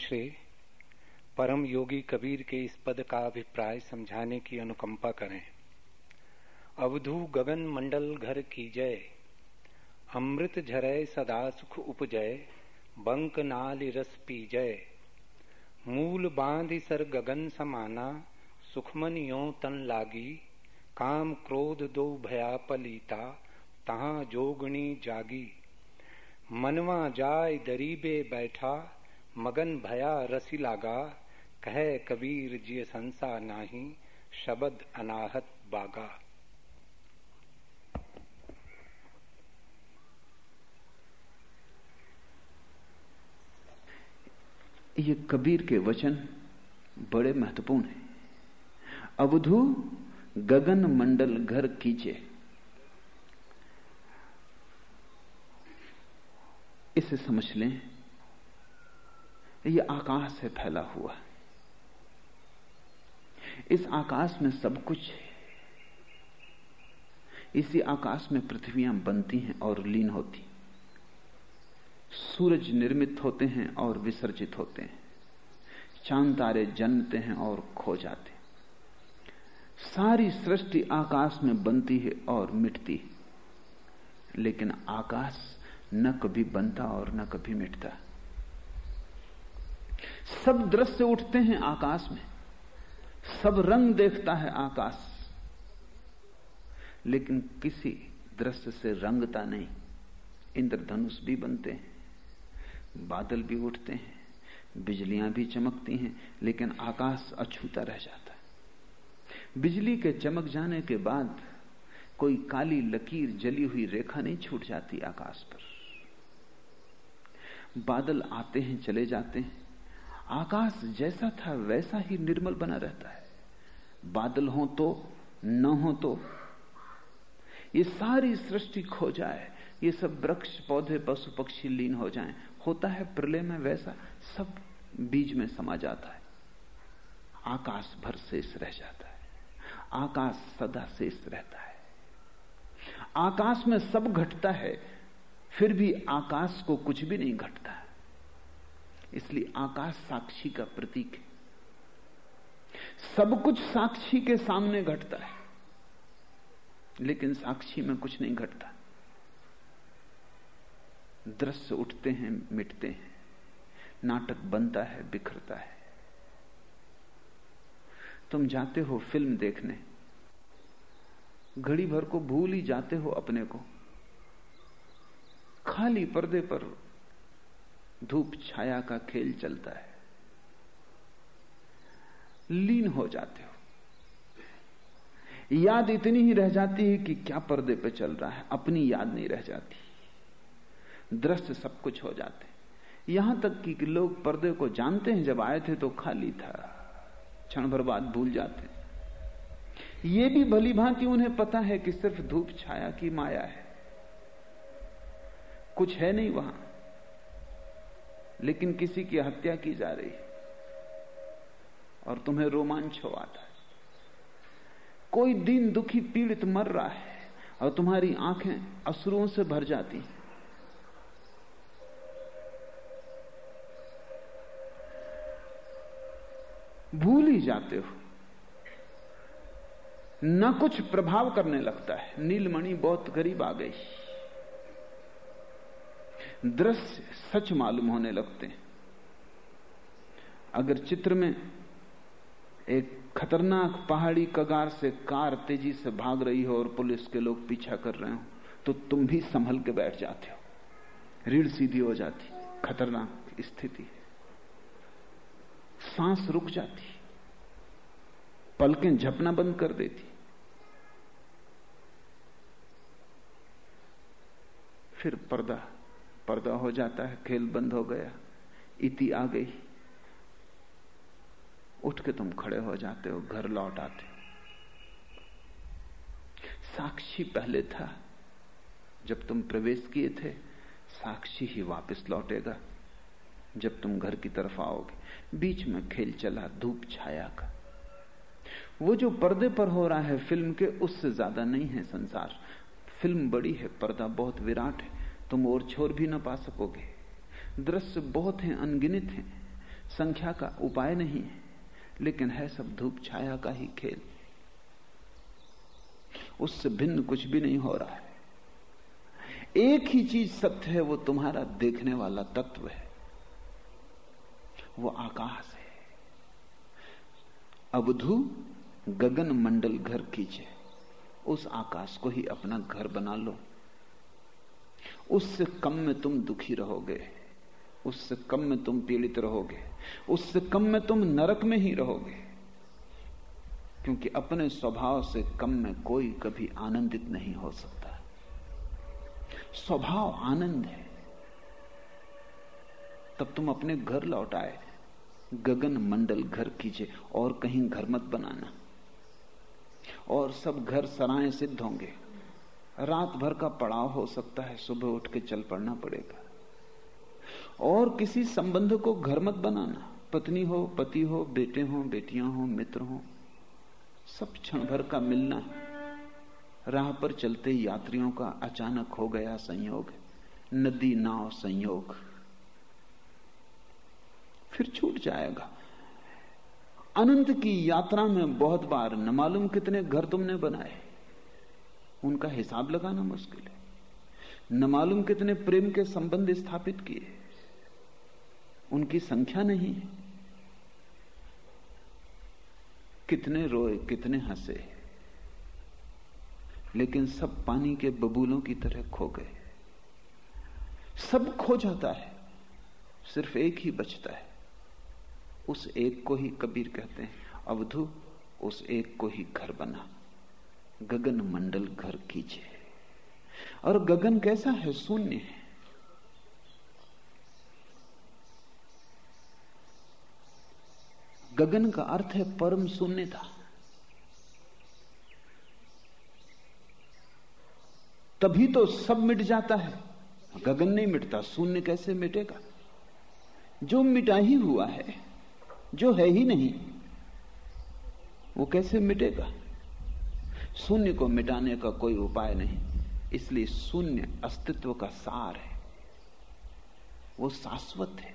श्री परम योगी कबीर के इस पद का अभिप्राय समझाने की अनुकंपा करें। अवधु गगन मंडल घर की जय। अमृत झरय सदा सुख उपजय। बंक नाल रस पी जय। मूल बाँध सर गगन समाना। सुखमन यो तन लागी। काम क्रोध दो भया पलीता। तहा जोगणी जागी। मनवा जाय दरीबे बैठा। मगन भया रसी लागा, कह कबीर जिय संसा नाही, शबद अनाहत बागा। ये कबीर के वचन बड़े महत्वपूर्ण हैं। अवधु गगन मंडल घर कीचे इसे समझ लें। यह आकाश है फैला हुआ इस आकाश में सब कुछ है। इसी आकाश में पृथ्वियाँ बनती हैं और लीन होती सूरज निर्मित होते हैं और विसर्जित होते हैं। चाँद तारे जन्मते हैं और खो जाते सारी सृष्टि आकाश में बनती है और मिटती है। लेकिन आकाश न कभी बनता और न कभी मिटता। सब दृश्य उठते हैं आकाश में। सब रंग देखता है आकाश। लेकिन किसी दृश्य से रंगता नहीं। इंद्रधनुष भी बनते हैं, बादल भी उठते हैं, बिजलियाँ भी चमकती हैं, लेकिन आकाश अछूता रह जाता है। बिजली के चमक जाने के बाद कोई काली लकीर जली हुई रेखा नहीं छूट जाती आकाश पर। बादल आते हैं, चले जाते हैं। आकाश जैसा था, वैसा ही निर्मल बना रहता है। बादल हो तो न हो तो। ये सारी सृष्टि खो जाए, ये सब वृक्ष, पौधे, पशु, पक्षी लीन हो जाएँ। होता है प्रलय में वैसा, सब बीज में समा जाता है। आकाश भर शेष रह जाता है। आकाश सदा शेष रहता है। आकाश में सब घटता है, फिर भी आकाश को कुछ भी नहीं घटता। इसलिए आकाश साक्षी का प्रतीक है। सब कुछ साक्षी के सामने घटता है, लेकिन साक्षी में कुछ नहीं घटता। दृश्य उठते हैं, मिटते हैं, नाटक बनता है, बिखरता है। तुम जाते हो फ़िल्म देखने, घड़ी भर को भूल ही जाते हो अपने को। खाली पर्दे पर धूप छाया का खेल चलता है। लीन हो जाते हो। याद इतनी ही रह जाती है कि क्या पर्दे पे चल रहा है, अपनी याद नहीं रह जाती। दृश्य सब कुछ हो जाते। यहाँ तक कि लोग पर्दे को जानते हैं, जब आए थे तो खाली था। क्षण भर बाद भूल जाते। ये भी भली भांति उन्हें पता है कि सिर्फ़ धूप छाया की माया है। कुछ है नहीं वहाँ। लेकिन किसी की हत्या की जा रही और तुम्हें रोमांच हो आता है। कोई दिन दुखी पीड़ित मर रहा है और तुम्हारी आँखें अश्रुओं से भर जाती हैं। भूल ही जाते हो। न कुछ प्रभाव करने लगता है। नीलमणि बहुत करीब आ गई। दृश्य सच मालूम होने लगते हैं। अगर चित्र में एक खतरनाक पहाड़ी कगार से कार तेज़ी से भाग रही हो और पुलिस के लोग पीछा कर रहे हो तो तुम भी संभल के बैठ जाते हो। रीढ़ सीधी हो जाती, खतरनाक स्थिति सांस रुक जाती, पलकें झपना बंद कर देती। फिर पर्दा पर्दा हो जाता है, खेल बंद हो गया, इति आ गई। उठ के तुम खड़े हो जाते हो, घर लौट आते हो। साक्षी पहले था, जब तुम प्रवेश किए थे, साक्षी ही वापस लौटेगा, जब तुम घर की तरफ़ आओगे। बीच में खेल चला, धूप छाया का। वो जो पर्दे पर हो रहा है, फ़िल्म के उससे ज़्यादा नहीं है संसार। फ़िल्म बड़ी है, पर्दा बहुत विराट है। तुम और छोर भी ना पा सकोगे। दृश्य बहुत हैं, अनगिनित हैं। संख्या का उपाय नहीं है, लेकिन है सब धूप छाया का ही खेल। उससे भिन्न कुछ भी नहीं हो रहा है। एक ही चीज़ सत्य है, वो तुम्हारा देखने वाला तत्व है। वो आकाश है। अवधु गगन मंडल घर कीजिए उस आकाश को ही अपना घर बना लो। उससे कम में तुम दुखी रहोगे उससे कम में तुम पीड़ित रहोगे उससे कम में तुम नरक में ही रहोगे। क्योंकि अपने स्वभाव से कम में कोई कभी आनंदित नहीं हो सकता। स्वभाव आनंद है। तब तुम अपने घर लौट आए। गगन मंडल घर कीजिए और कहीं घर मत बनाना। और सब घर सराय सिद्ध होंगे। रात भर का पड़ाव हो सकता है, सुबह उठ के चल पड़ना पड़ेगा। और किसी संबंध को घर मत बनाना। पत्नी हो, पति हो, बेटे हो, बेटियाँ हो, मित्र हो, सब क्षण भर का मिलना। राह पर चलते यात्रियों का अचानक हो गया संयोग, नदी नाव संयोग। फिर छूट जाएगा। अनंत की यात्रा में बहुत बार न मालूम कितने घर तुमने बनाए। उनका हिसाब लगाना मुश्किल है। न मालूम कितने प्रेम के संबंध स्थापित किए। उनकी संख्या नहीं कितने रोए, कितने हंसे। लेकिन सब पानी के बबूलों की तरह खो गए। सब खो जाता है। सिर्फ़ एक ही बचता है। उस एक को ही कबीर कहते हैं। अवधु, उस एक को ही घर बना। गगन मंडल घर कीजिए। और गगन कैसा है? शून्य है। गगन का अर्थ है परम शून्यता। तभी तो सब मिट जाता है। गगन नहीं मिटता, शून्य कैसे मिटेगा? जो मिटा ही हुआ है, जो है ही नहीं, वो कैसे मिटेगा? शून्य को मिटाने का कोई उपाय नहीं। इसलिए शून्य अस्तित्व का सार है। वो शाश्वत है।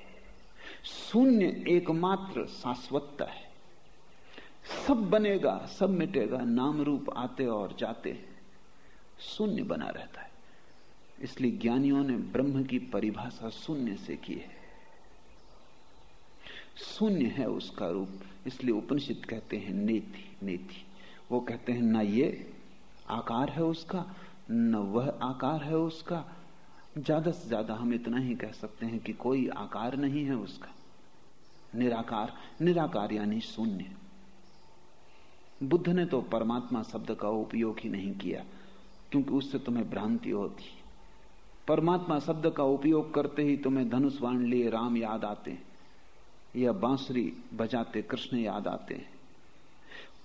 शून्य एकमात्र शाश्वतता है। सब बनेगा, सब मिटेगा नाम रूप आते और जाते शून्य बना रहता है। इसलिए ज्ञानियों ने ब्रह्म की परिभाषा शून्य से की है। शून्य है उसका रूप। इसलिए उपनिषद कहते हैं नेति नेति। वो कहते हैं, ना ये आकार है उसका, न वह आकार है उसका। ज़्यादा से ज़्यादा हम इतना ही कह सकते हैं कि कोई आकार नहीं है उसका। निराकार निराकार यानी शून्य। बुद्ध ने तो परमात्मा शब्द का उपयोग ही नहीं किया, क्योंकि उससे तुम्हें भ्रांति होती। परमात्मा शब्द का उपयोग करते ही तुम्हें धनुष बाण लिए राम याद आते हैं, या बांसुरी बजाते कृष्ण याद आते हैं।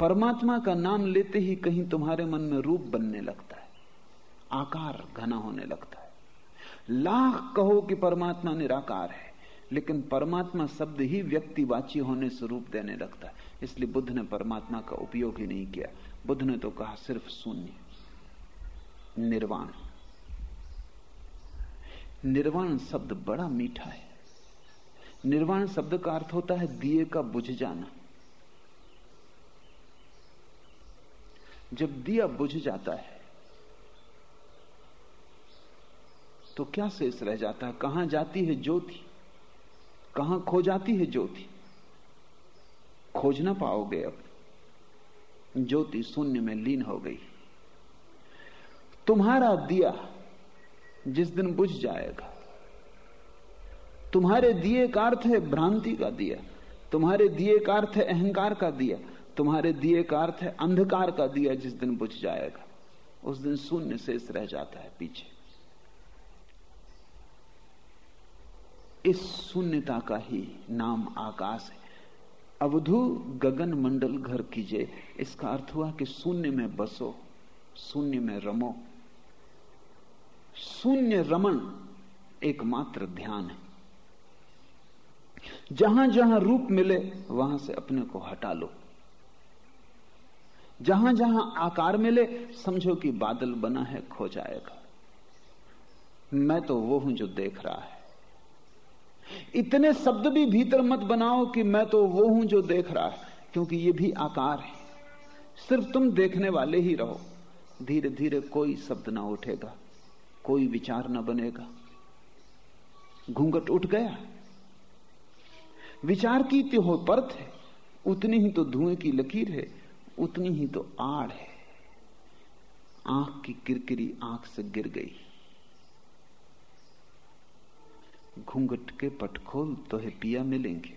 परमात्मा का नाम लेते ही कहीं तुम्हारे मन में रूप बनने लगता है। आकार घना होने लगता है। लाख कहो कि परमात्मा निराकार है, लेकिन परमात्मा शब्द ही व्यक्तिवाची होने से रूप देने लगता है। इसलिए बुद्ध ने परमात्मा का उपयोग ही नहीं किया। बुद्ध ने तो कहा, सिर्फ़ शून्य। निर्वाण। निर्वाण शब्द बड़ा मीठा है। निर्वाण शब्द का अर्थ होता है दिए का बुझ जाना। जब दिया बुझ जाता है तो क्या शेष रह जाता है? कहाँ जाती है ज्योति? कहाँ खो जाती है ज्योति? खोज ना पाओगे अब। ज्योति शून्य में लीन हो गई। तुम्हारा दिया जिस दिन बुझ जाएगा, तुम्हारे दिए का अर्थ है भ्रांति का दिया, तुम्हारे दिए का अर्थ है अहंकार का दिया तुम्हारे दिए का अर्थ है अंधकार का दिया जिस दिन बुझ जाएगा, उस दिन शून्य शेष रह जाता है पीछे। इस शून्यता का ही नाम आकाश है। अवधु गगन मंडल घर कीजिए। इसका अर्थ हुआ कि शून्य में बसो, शून्य में रमो। शून्य रमन एकमात्र ध्यान है। जहाँ जहाँ रूप मिले, वहाँ से अपने को हटा लो। जहाँ जहाँ आकार मिले, समझो कि बादल बना है, खो जाएगा। मैं तो वो हूँ जो देख रहा है। इतने शब्द भी भीतर मत बनाओ कि मैं तो वो हूँ जो देख रहा है, क्योंकि ये भी आकार है। सिर्फ़ तुम देखने वाले ही रहो। धीरे धीरे कोई शब्द ना उठेगा, कोई विचार ना बनेगा। घूंघट उठ गया। विचार की त्यो परत है, उतनी ही तो धुएँ की लकीर है। उतनी ही तो आड़ है। आँख की किरकिरी आँख से गिर गई। घूंघट के पटखोल तो है पिया मिलेंगे।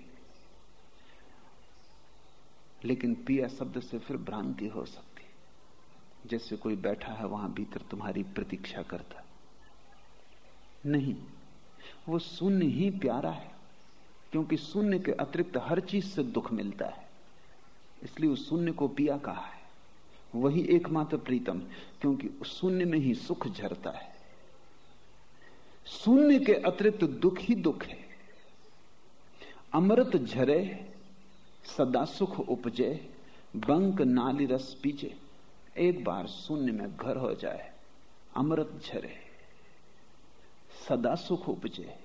लेकिन पिया शब्द से फिर भ्रांति हो सकती। जैसे कोई बैठा है वहाँ भीतर तुम्हारी प्रतीक्षा करता। नहीं, वो शून्य ही प्यारा है, क्योंकि शून्य के अतिरिक्त हर चीज़ से दुख मिलता है। इसलिए उस शून्य को पिया कहा है। वही एकमात्र प्रीतम, क्योंकि उस शून्य में ही सुख झरता है। शून्य के अतिरिक्त दुख ही दुख है। अमृत झरे, सदा सुख उपजे, बंक नाली रस पीछे एक बार शून्य में घर हो जाए, अमृत झरे, सदा सुख उपजे।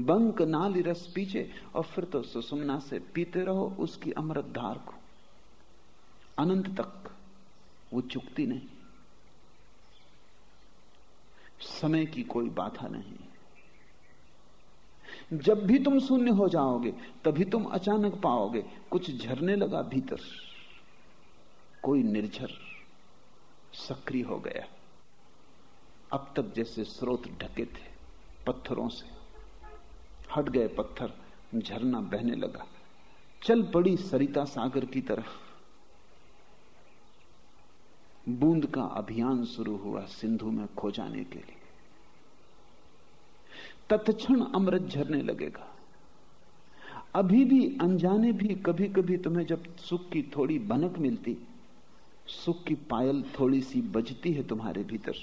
बंक नाली रस पीछे, और फिर तो सुषुमना से पीते रहो उसकी अमृत धार को। अनंत तक वो चुकती नहीं। समय की कोई बाधा नहीं। जब भी तुम शून्य हो जाओगे, तभी तुम अचानक पाओगे, कुछ झरने लगा भीतर। कोई निर्झर, सक्रिय हो गया। अब तक जैसे स्रोत ढके थे, पत्थरों से। हट गए पत्थर, झरना बहने लगा। चल पड़ी सरिता सागर की तरफ़। बूंद का अभियान शुरू हुआ सिंधु में खो जाने के लिए। तत्क्षण अमृत झरने लगेगा। अभी भी अनजाने भी कभी कभी तुम्हें जब सुख की थोड़ी बनक मिलती, सुख की पायल थोड़ी सी बजती है तुम्हारे भीतर।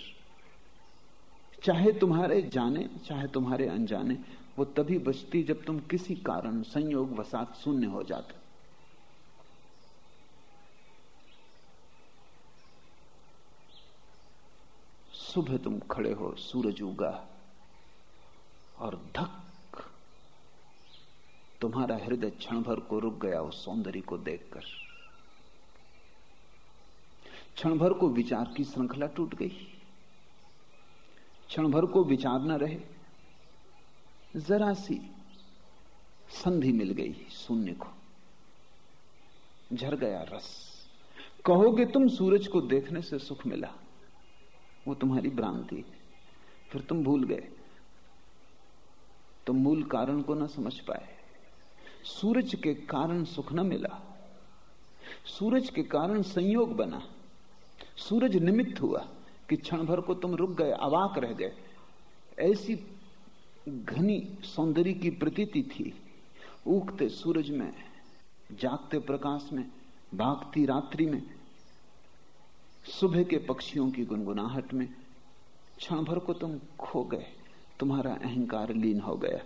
चाहे तुम्हारे जाने, चाहे तुम्हारे अनजाने वो तभी बचती जब तुम किसी कारण संयोग वसात शून्य हो जाते। सुबह तुम खड़े हो सूरज उगा और धक तुम्हारा हृदय क्षण भर को रुक गया उस सौंदर्य को देखकर। क्षण भर को विचार की श्रृंखला टूट गई। क्षण भर को विचार न रहे। जरा सी संधि मिल गई शून्य को। झर गया रस। कहोगे तुम सूरज को देखने से सुख मिला। वो तुम्हारी भ्रांति। फिर तुम भूल गए। तुम मूल कारण को ना समझ पाए। सूरज के कारण सुख न मिला। सूरज के कारण संयोग बना। सूरज निमित्त हुआ कि क्षण भर को तुम रुक गए, अवाक रह गए। ऐसी घनी सौंदर्य की प्रतीति थी। उगते सूरज में, जागते प्रकाश में, भागती रात्रि में, सुबह के पक्षियों की गुनगुनाहट में, क्षण भर को तुम खो गए, तुम्हारा अहंकार लीन हो गया।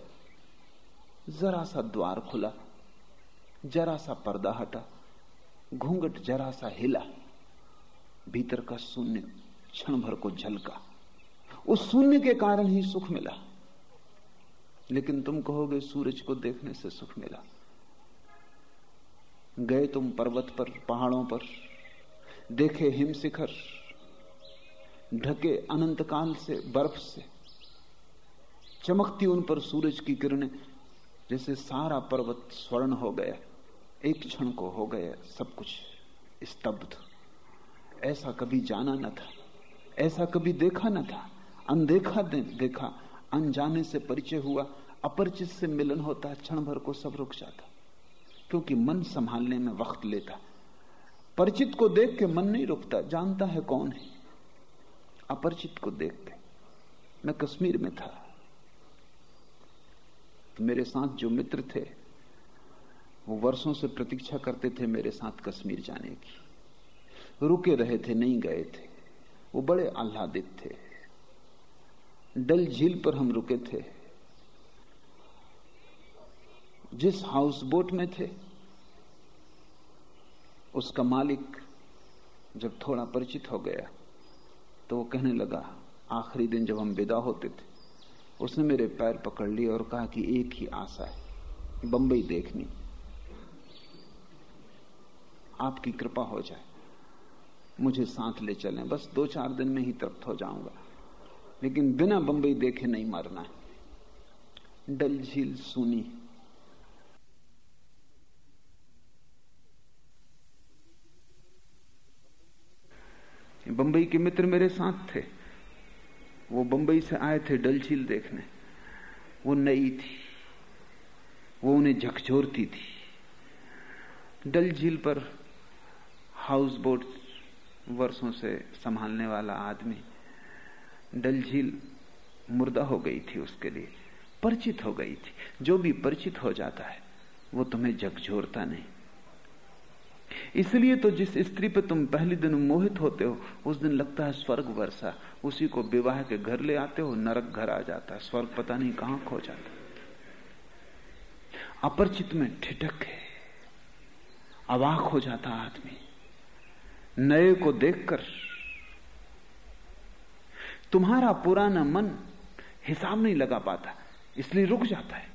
जरा सा द्वार खुला, जरा सा पर्दा हटा, घूंघट जरा सा हिला, भीतर का शून्य क्षण भर को झलका। उस शून्य के कारण ही सुख मिला। लेकिन तुम कहोगे सूरज को देखने से सुख मिला। गए तुम पर्वत पर, पहाड़ों पर, देखे हिम शिखर, ढके अनंत काल से, बर्फ़ से। चमकती उन पर सूरज की किरणें, जैसे सारा पर्वत स्वर्ण हो गया। एक क्षण को हो गया सब कुछ स्तब्ध। ऐसा कभी जाना न था, ऐसा कभी देखा न था, अनदेखा देखा अनजाने से परिचय हुआ, अपरिचित से मिलन होता है क्षण भर को सब रुक जाता, क्योंकि मन संभालने में वक्त लेता। परिचित को देख के मन नहीं रुकता, जानता है कौन है। अपरिचित को देख के, मैं कश्मीर में था। तो मेरे साथ जो मित्र थे, वो वर्षों से प्रतीक्षा करते थे मेरे साथ कश्मीर जाने की। रुके रहे थे, नहीं गए थे। वो बड़े आह्लादित थे। डल झील पर हम रुके थे। जिस हाउस बोट में थे, उसका मालिक जब थोड़ा परिचित हो गया तो वो कहने लगा, आखिरी दिन जब हम विदा होते थे, उसने मेरे पैर पकड़ लिए और कहा कि एक ही आशा है, बंबई देखनी। आपकी कृपा हो जाए, मुझे साथ ले चलें, बस दो चार दिन में ही तृप्त हो जाऊँगा। लेकिन बिना बंबई देखे नहीं मरना है। डल झील सुनी। बंबई के मित्र मेरे साथ थे। वो बंबई से आए थे डल झील देखने। वो नई थी। वो उन्हें झकझोरती थी। डल झील पर हाउस बोट वर्षों से संभालने वाला आदमी डल झील मुर्दा हो गई थी उसके लिए, परिचित हो गई थी। जो भी परिचित हो जाता है, वो तुम्हें झकझोरता नहीं। इसलिए तो जिस स्त्री पे तुम पहले दिन मोहित होते हो, उस दिन लगता है स्वर्ग वर्षा। उसी को विवाह के घर ले आते हो, नरक घर आ जाता है, स्वर्ग पता नहीं कहाँ खो जाता अपरिचित में ठिठक है, अवाक हो जाता आदमी। नए को देखकर तुम्हारा पुराना मन हिसाब नहीं लगा पाता, इसलिए रुक जाता है।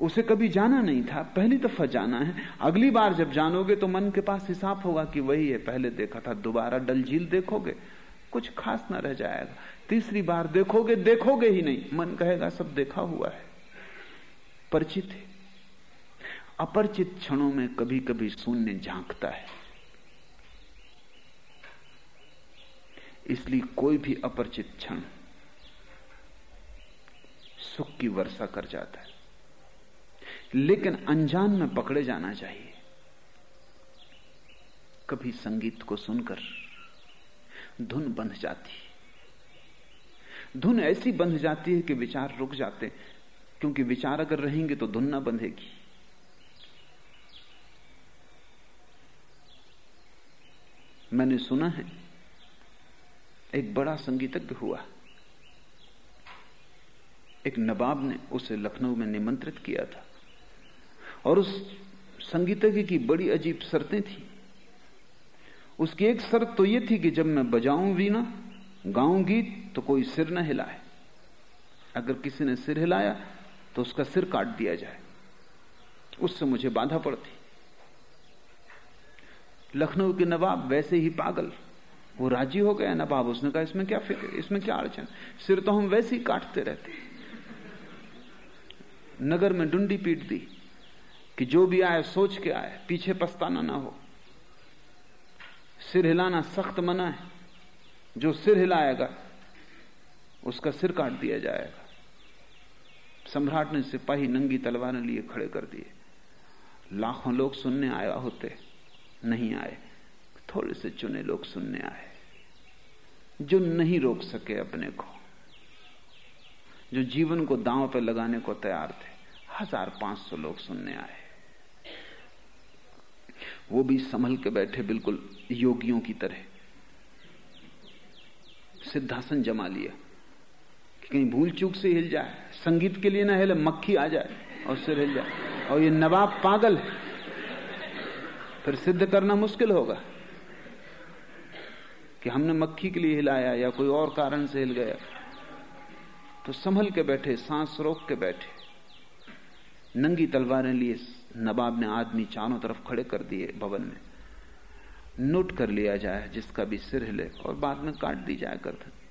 उसे कभी जाना नहीं था, पहली दफ़ा जाना है। अगली बार जब जानोगे तो मन के पास हिसाब होगा कि वही है, पहले देखा था, दोबारा डल झील देखोगे, कुछ खास ना रह जाएगा। तीसरी बार देखोगे देखोगे ही नहीं, मन कहेगा, सब देखा हुआ है। परिचित है। अपरिचित क्षणों में कभी कभी शून्य झांकता है। इसलिए कोई भी अपरिचित क्षण सुख की वर्षा कर जाता है। लेकिन अनजान में पकड़े जाना चाहिए। कभी संगीत को सुनकर धुन बंध जाती धुन ऐसी बंध जाती है कि विचार रुक जाते क्योंकि विचार अगर रहेंगे तो धुन ना बंधेगी। मैंने सुना है एक बड़ा संगीतज्ञ हुआ। एक नवाब ने उसे लखनऊ में निमंत्रित किया था। और उस संगीतज्ञ की बड़ी अजीब शर्तें थी। उसकी एक शर्त तो यह थी कि जब मैं बजाऊं वीणा, गाऊं गीत तो कोई सिर न हिलाए। अगर किसी ने सिर हिलाया तो उसका सिर काट दिया जाए। उससे मुझे बाधा पड़ती। लखनऊ के नवाब वैसे ही पागल। वो राज़ी हो गया नवाब उसने कहा, इसमें क्या फ़िक्र, इसमें क्या अड़चन? सिर तो हम वैसे ही काटते रहते। नगर में डुंडी पीट दी कि जो भी आए, सोच के आए, पीछे पछताना ना हो। सिर हिलाना सख्त मना है। जो सिर हिलाएगा, उसका सिर काट दिया जाएगा। सम्राट ने सिपाही नंगी तलवार लिए खड़े कर दिए। लाखों लोग सुनने आया होते, नहीं आए। थोड़े से चुने लोग सुनने आए, जो नहीं रोक सके अपने को, जो जीवन को दांव पर लगाने को तैयार थे। हज़ार पाँच सौ लोग सुनने आए। वो भी संभल के बैठे बिल्कुल योगियों की तरह। सिद्धासन जमा लिया कि कहीं भूल चूक से हिल जाए, संगीत के लिए ना हिले, मक्खी आ जाए और सिर हिल जाए। और ये नवाब पागल है। फिर सिद्ध करना मुश्किल होगा। कि हमने मक्खी के लिए हिलाया या कोई और कारण से हिल गया। तो संभल के बैठे, सांस रोक के बैठे। नंगी तलवारें लिए नवाब ने आदमी चारों तरफ़ खड़े कर दिए भवन में। नोट कर लिया जाए, जिसका भी सिर हिले और बाद में काट दी जाए करते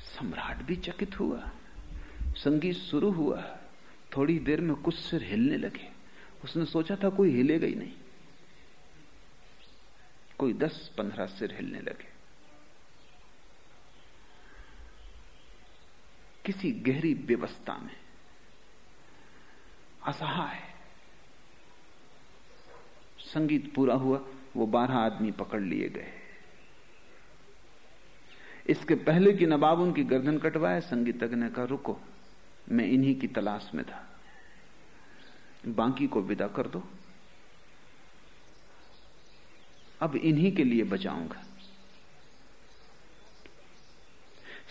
सम्राट भी चकित हुआ। संगीत शुरू हुआ। थोड़ी देर में कुछ सिर हिलने लगे। उसने सोचा था कोई हिलेगा ही नहीं। कोई दस पंद्रह सिर हिलने लगे। किसी गहरी व्यवस्था में असहाय संगीत पूरा हुआ, वो बारह आदमी पकड़ लिए गए। इसके पहले की नवाब उनकी गर्दन कटवाए, संगीतज्ञ कहा, रुको, मैं इन्हीं की तलाश में था। बाकी को विदा कर दो। अब इन्हीं के लिए बचाऊँगा।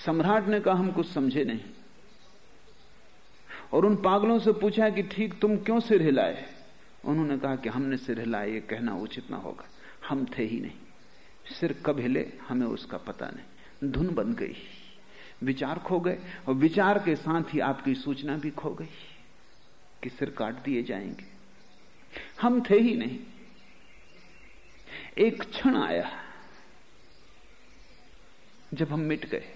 सम्राट ने कहा, हम कुछ समझे नहीं। और उन पागलों से पूछा कि ठीक तुम क्यों सिर हिलाए? उन्होंने कहा कि हमने सिर हिलाए, ये कहना उचित ना होगा। हम थे ही नहीं। सिर कब हिले, हमें उसका पता नहीं। धुन बन गई। विचार खो गए, और विचार के साथ ही आपकी सूचना भी खो गई कि सिर काट दिए जाएँगे। हम थे ही नहीं। एक क्षण आया जब हम मिट गए।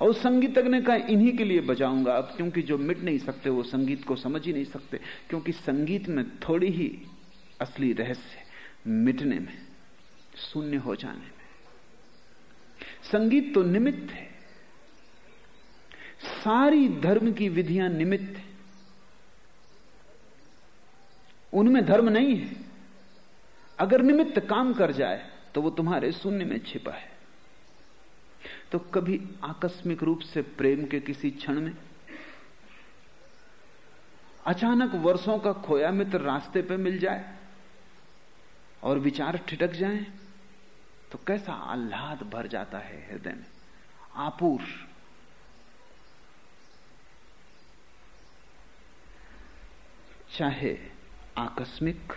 और संगीतज्ञ ने कहा, इन्हीं के लिए बजाऊँगा अब, क्योंकि जो मिट नहीं सकते, वो संगीत को समझ ही नहीं सकते, क्योंकि संगीत में थोड़ी ही असली रहस्य मिटने में, शून्य हो जाने में। संगीत तो निमित्त है। सारी धर्म की विधियाँ निमित्त उनमें धर्म नहीं है। अगर निमित्त काम कर जाए तो वो तुम्हारे शून्य में छिपा है। तो कभी आकस्मिक रूप से प्रेम के किसी क्षण में? अचानक वर्षों का खोया मित्र रास्ते पे मिल जाए और विचार ठिटक जाए तो कैसा आह्लाद भर जाता है हृदय में? आपूर। चाहे आकस्मिक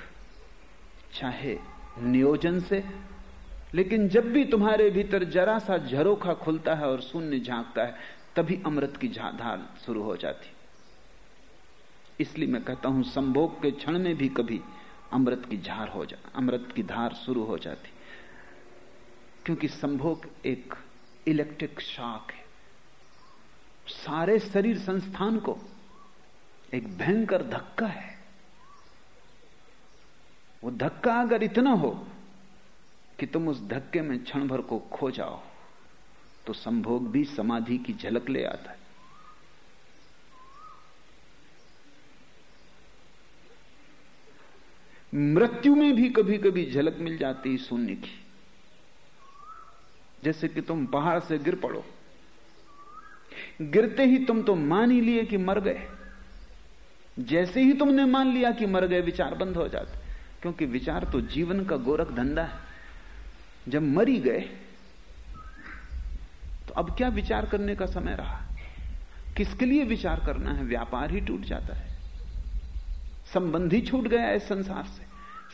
चाहे नियोजन से। लेकिन जब भी तुम्हारे भीतर जरा सा झरोखा खुलता है और शून्य झांकता है, तभी अमृत की धार शुरू हो जाती। इसलिए मैं कहता हूँ, संभोग के क्षण में भी कभी अमृत की झार हो जा, अमृत की धार शुरू हो जाती। क्योंकि संभोग एक इलेक्ट्रिक शॉक है। सारे शरीर संस्थान को एक भयंकर धक्का है। वो धक्का अगर इतना हो कि तुम उस धक्के में क्षण भर को खो जाओ तो संभोग भी समाधि की झलक ले आता है। मृत्यु में भी कभी कभी झलक मिल जाती है शून्य की। जैसे कि तुम पहाड़ से गिर पड़ो। गिरते ही तुम तो मान ही लिए कि मर गए। जैसे ही तुमने मान लिया कि मर गए, विचार बंद हो जाते। क्योंकि विचार तो जीवन का गोरख धंधा है। जब मरी गए तो अब क्या विचार करने का समय रहा? किसके लिए विचार करना है? व्यापार ही टूट जाता है। संबंध ही छूट गया इस संसार से।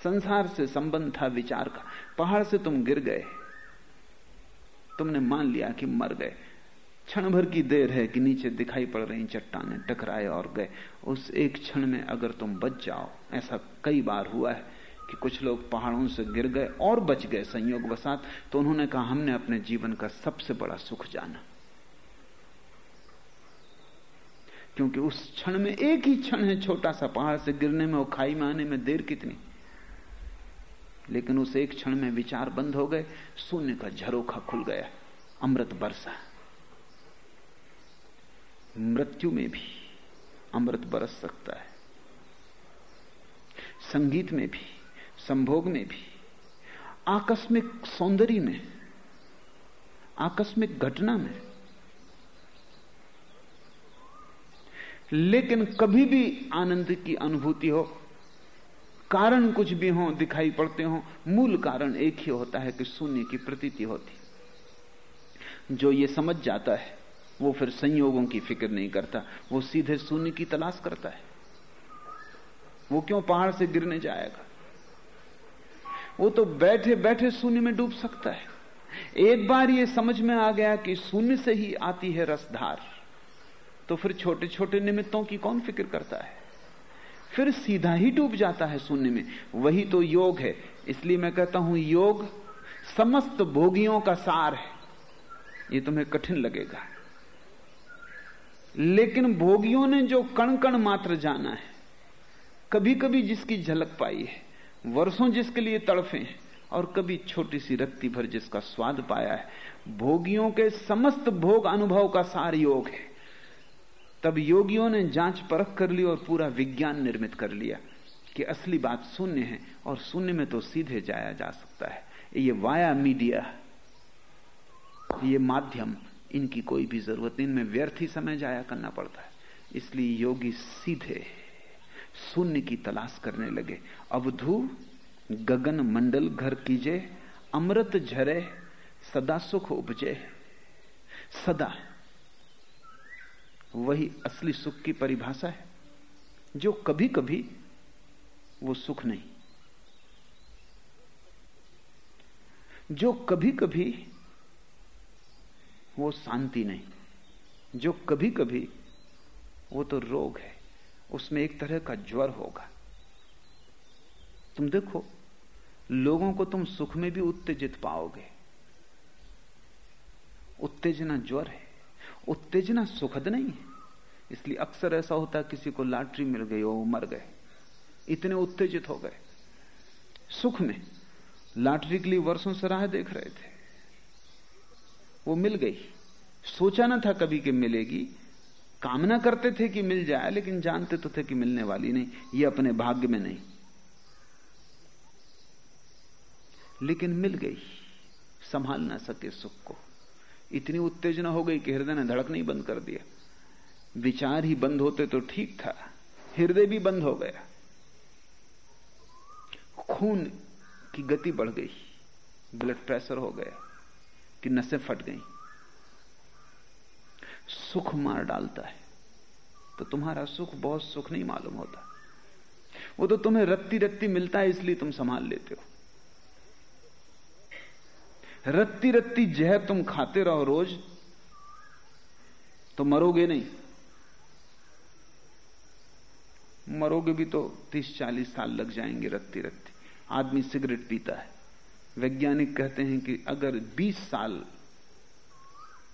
संसार से संबंध था विचार का। पहाड़ से तुम गिर गए। तुमने मान लिया कि मर गए। क्षण भर की देर है कि नीचे दिखाई पड़ रही चट्टाने टकराए और गए। उस एक क्षण में अगर तुम बच जाओ, ऐसा कई बार हुआ है। कि कुछ लोग पहाड़ों से गिर गए और बच गए संयोग वसात तो उन्होंने कहा, हमने अपने जीवन का सबसे बड़ा सुख जाना। क्योंकि उस क्षण में एक ही क्षण है, छोटा सा पहाड़ से गिरने में और खाई में आने में देर कितनी। लेकिन उस एक क्षण में विचार बंद हो गए, शून्य का झरोखा खुल गया, अमृत बरसा। मृत्यु में भी अमृत बरस सकता है। संगीत में भी संभोग में भी, आकस्मिक सौंदर्य में, आकस्मिक घटना में। लेकिन कभी भी आनंद की अनुभूति हो, कारण कुछ भी हो, दिखाई पड़ते हो, मूल कारण एक ही होता है कि शून्य की प्रतीति होती। जो ये समझ जाता है, वो फिर संयोगों की फ़िक्र नहीं करता, वो सीधे शून्य की तलाश करता है। वो क्यों पहाड़ से गिरने जाएगा? वो तो बैठे बैठे शून्य में डूब सकता है। एक बार ये समझ में आ गया कि शून्य से ही आती है रसधार। तो फिर छोटे छोटे निमित्तों की कौन फ़िक्र करता है? फिर सीधा ही डूब जाता है शून्य में। वही तो योग है। इसलिए मैं कहता हूँ, योग समस्त भोगियों का सार है। ये तुम्हें कठिन लगेगा। लेकिन भोगियों ने जो कण कण मात्र जाना है कभी कभी जिसकी झलक पाई है वर्षों जिसके लिए तड़फे और कभी छोटी सी रत्ती भर जिसका स्वाद पाया है। भोगियों के समस्त भोग अनुभव का सार योग है। तब योगियों ने जाँच परख कर ली और पूरा विज्ञान निर्मित कर लिया कि असली बात शून्य है और शून्य में तो सीधे जाया जा सकता है। ये वाया मीडिया, ये माध्यम, इनकी कोई भी ज़रूरत नहीं, इनमें व्यर्थ ही समय जाया करना पड़ता है। इसलिए योगी सीधे शून्य की तलाश करने लगे अवधु, गगन मंडल घर कीजे, अमृत झरे, सदा सुख उपजे। सदा। वही असली सुख की परिभाषा है, जो कभी कभी वो सुख नहीं। जो कभी कभी वो शांति नहीं, जो कभी कभी वो तो रोग है, उसमें एक तरह का ज्वर होगा। तुम देखो, लोगों को तुम सुख में भी उत्तेजित पाओगे। उत्तेजना ज्वर है। उत्तेजना सुखद नहीं है। इसलिए अक्सर ऐसा होता है, किसी को लॉटरी मिल गई वो मर गए। इतने उत्तेजित हो गए। सुख में। लॉटरी के लिए वर्षों से राह देख रहे थे। वो मिल गई। सोचा ना था कभी कि मिलेगी। कामना करते थे कि मिल जाए, लेकिन जानते तो थे कि मिलने वाली नहीं। ये अपने भाग्य में नहीं। लेकिन मिल गई। संभाल ना सके सुख को। इतनी उत्तेजना हो गई कि हृदय ने धड़क नहीं बंद कर दिया। विचार ही बंद होते तो ठीक था। हृदय भी बंद हो गया। खून की गति बढ़ गई। ब्लड प्रेशर हो गया कि नसें फट गई। सुख मार डालता है। तो तुम्हारा सुख बहुत सुख नहीं मालूम होता। वो तो तुम्हें रत्ती रत्ती मिलता है, इसलिए तुम संभाल लेते हो। रत्ती रत्ती जहर तुम खाते रहो रोज तो मरोगे नहीं। मरोगे भी तो तीस चालीस साल लग जाएँगे रत्ती रत्ती। आदमी सिगरेट पीता है। वैज्ञानिक कहते हैं कि अगर 20 साल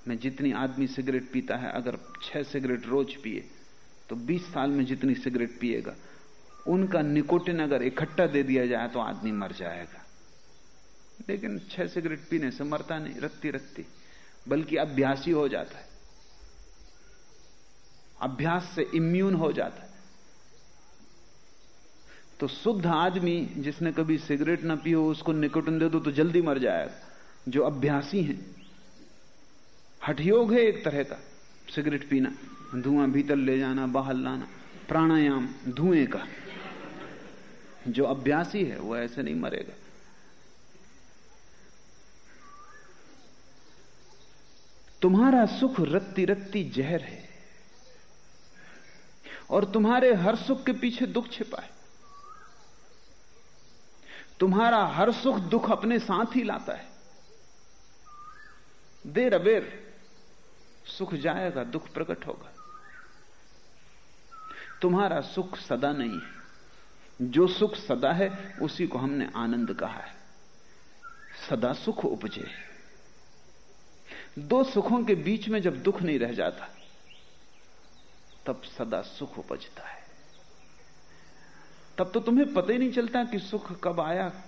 में जितनी आदमी सिगरेट पीता है, अगर छह सिगरेट रोज पिए तो 20 साल में जितनी सिगरेट पिएगा, उनका निकोटिन अगर इकट्ठा दे दिया जाए तो आदमी मर जाएगा। लेकिन छह सिगरेट पीने से मरता नहीं रत्ती रत्ती बल्कि अभ्यासी हो जाता है। अभ्यास से इम्यून हो जाता है। तो शुद्ध आदमी जिसने कभी सिगरेट ना पी हो, उसको निकोटिन दे दो तो जल्दी मर जाएगा। जो अभ्यासी हैं, हठयोग है एक तरह का, सिगरेट पीना, धुआँ भीतर ले जाना, बाहर लाना, प्राणायाम, धुएँ का। जो अभ्यासी है, वो ऐसे नहीं मरेगा। तुम्हारा सुख रत्ती रत्ती जहर है। और तुम्हारे हर सुख के पीछे दुख छिपा है। तुम्हारा हर सुख दुख अपने साथ ही लाता है। देर अबेर सुख जाएगा, दुख प्रकट होगा। तुम्हारा सुख सदा नहीं है। जो सुख सदा है, उसी को हमने आनंद कहा है। सदा सुख उपजे। दो सुखों के बीच में जब दुख नहीं रह जाता, तब सदा सुख उपजता है। तब तो तुम्हें पता ही नहीं चलता कि सुख कब आया।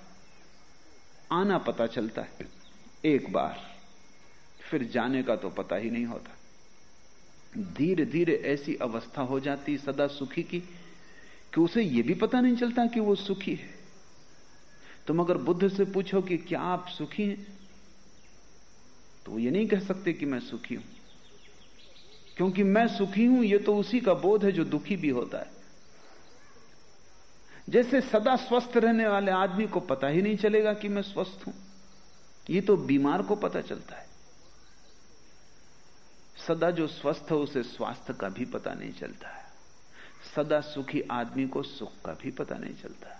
आना पता चलता है। एक बार, फिर जाने का तो पता ही नहीं होता। धीरे धीरे ऐसी अवस्था हो जाती सदा सुखी की, कि उसे यह भी पता नहीं चलता कि वो सुखी है। तुम अगर बुद्ध से पूछो कि क्या आप सुखी हैं तो ये नहीं कह सकते कि मैं सुखी हूँ। क्योंकि मैं सुखी हूँ, ये तो उसी का बोध है जो दुखी भी होता है। जैसे सदा स्वस्थ रहने वाले आदमी को पता ही नहीं चलेगा कि मैं स्वस्थ हूँ। ये तो बीमार को पता चलता है। सदा जो स्वस्थ है, उसे स्वास्थ्य का भी पता नहीं चलता है। सदा सुखी आदमी को सुख का भी पता नहीं चलता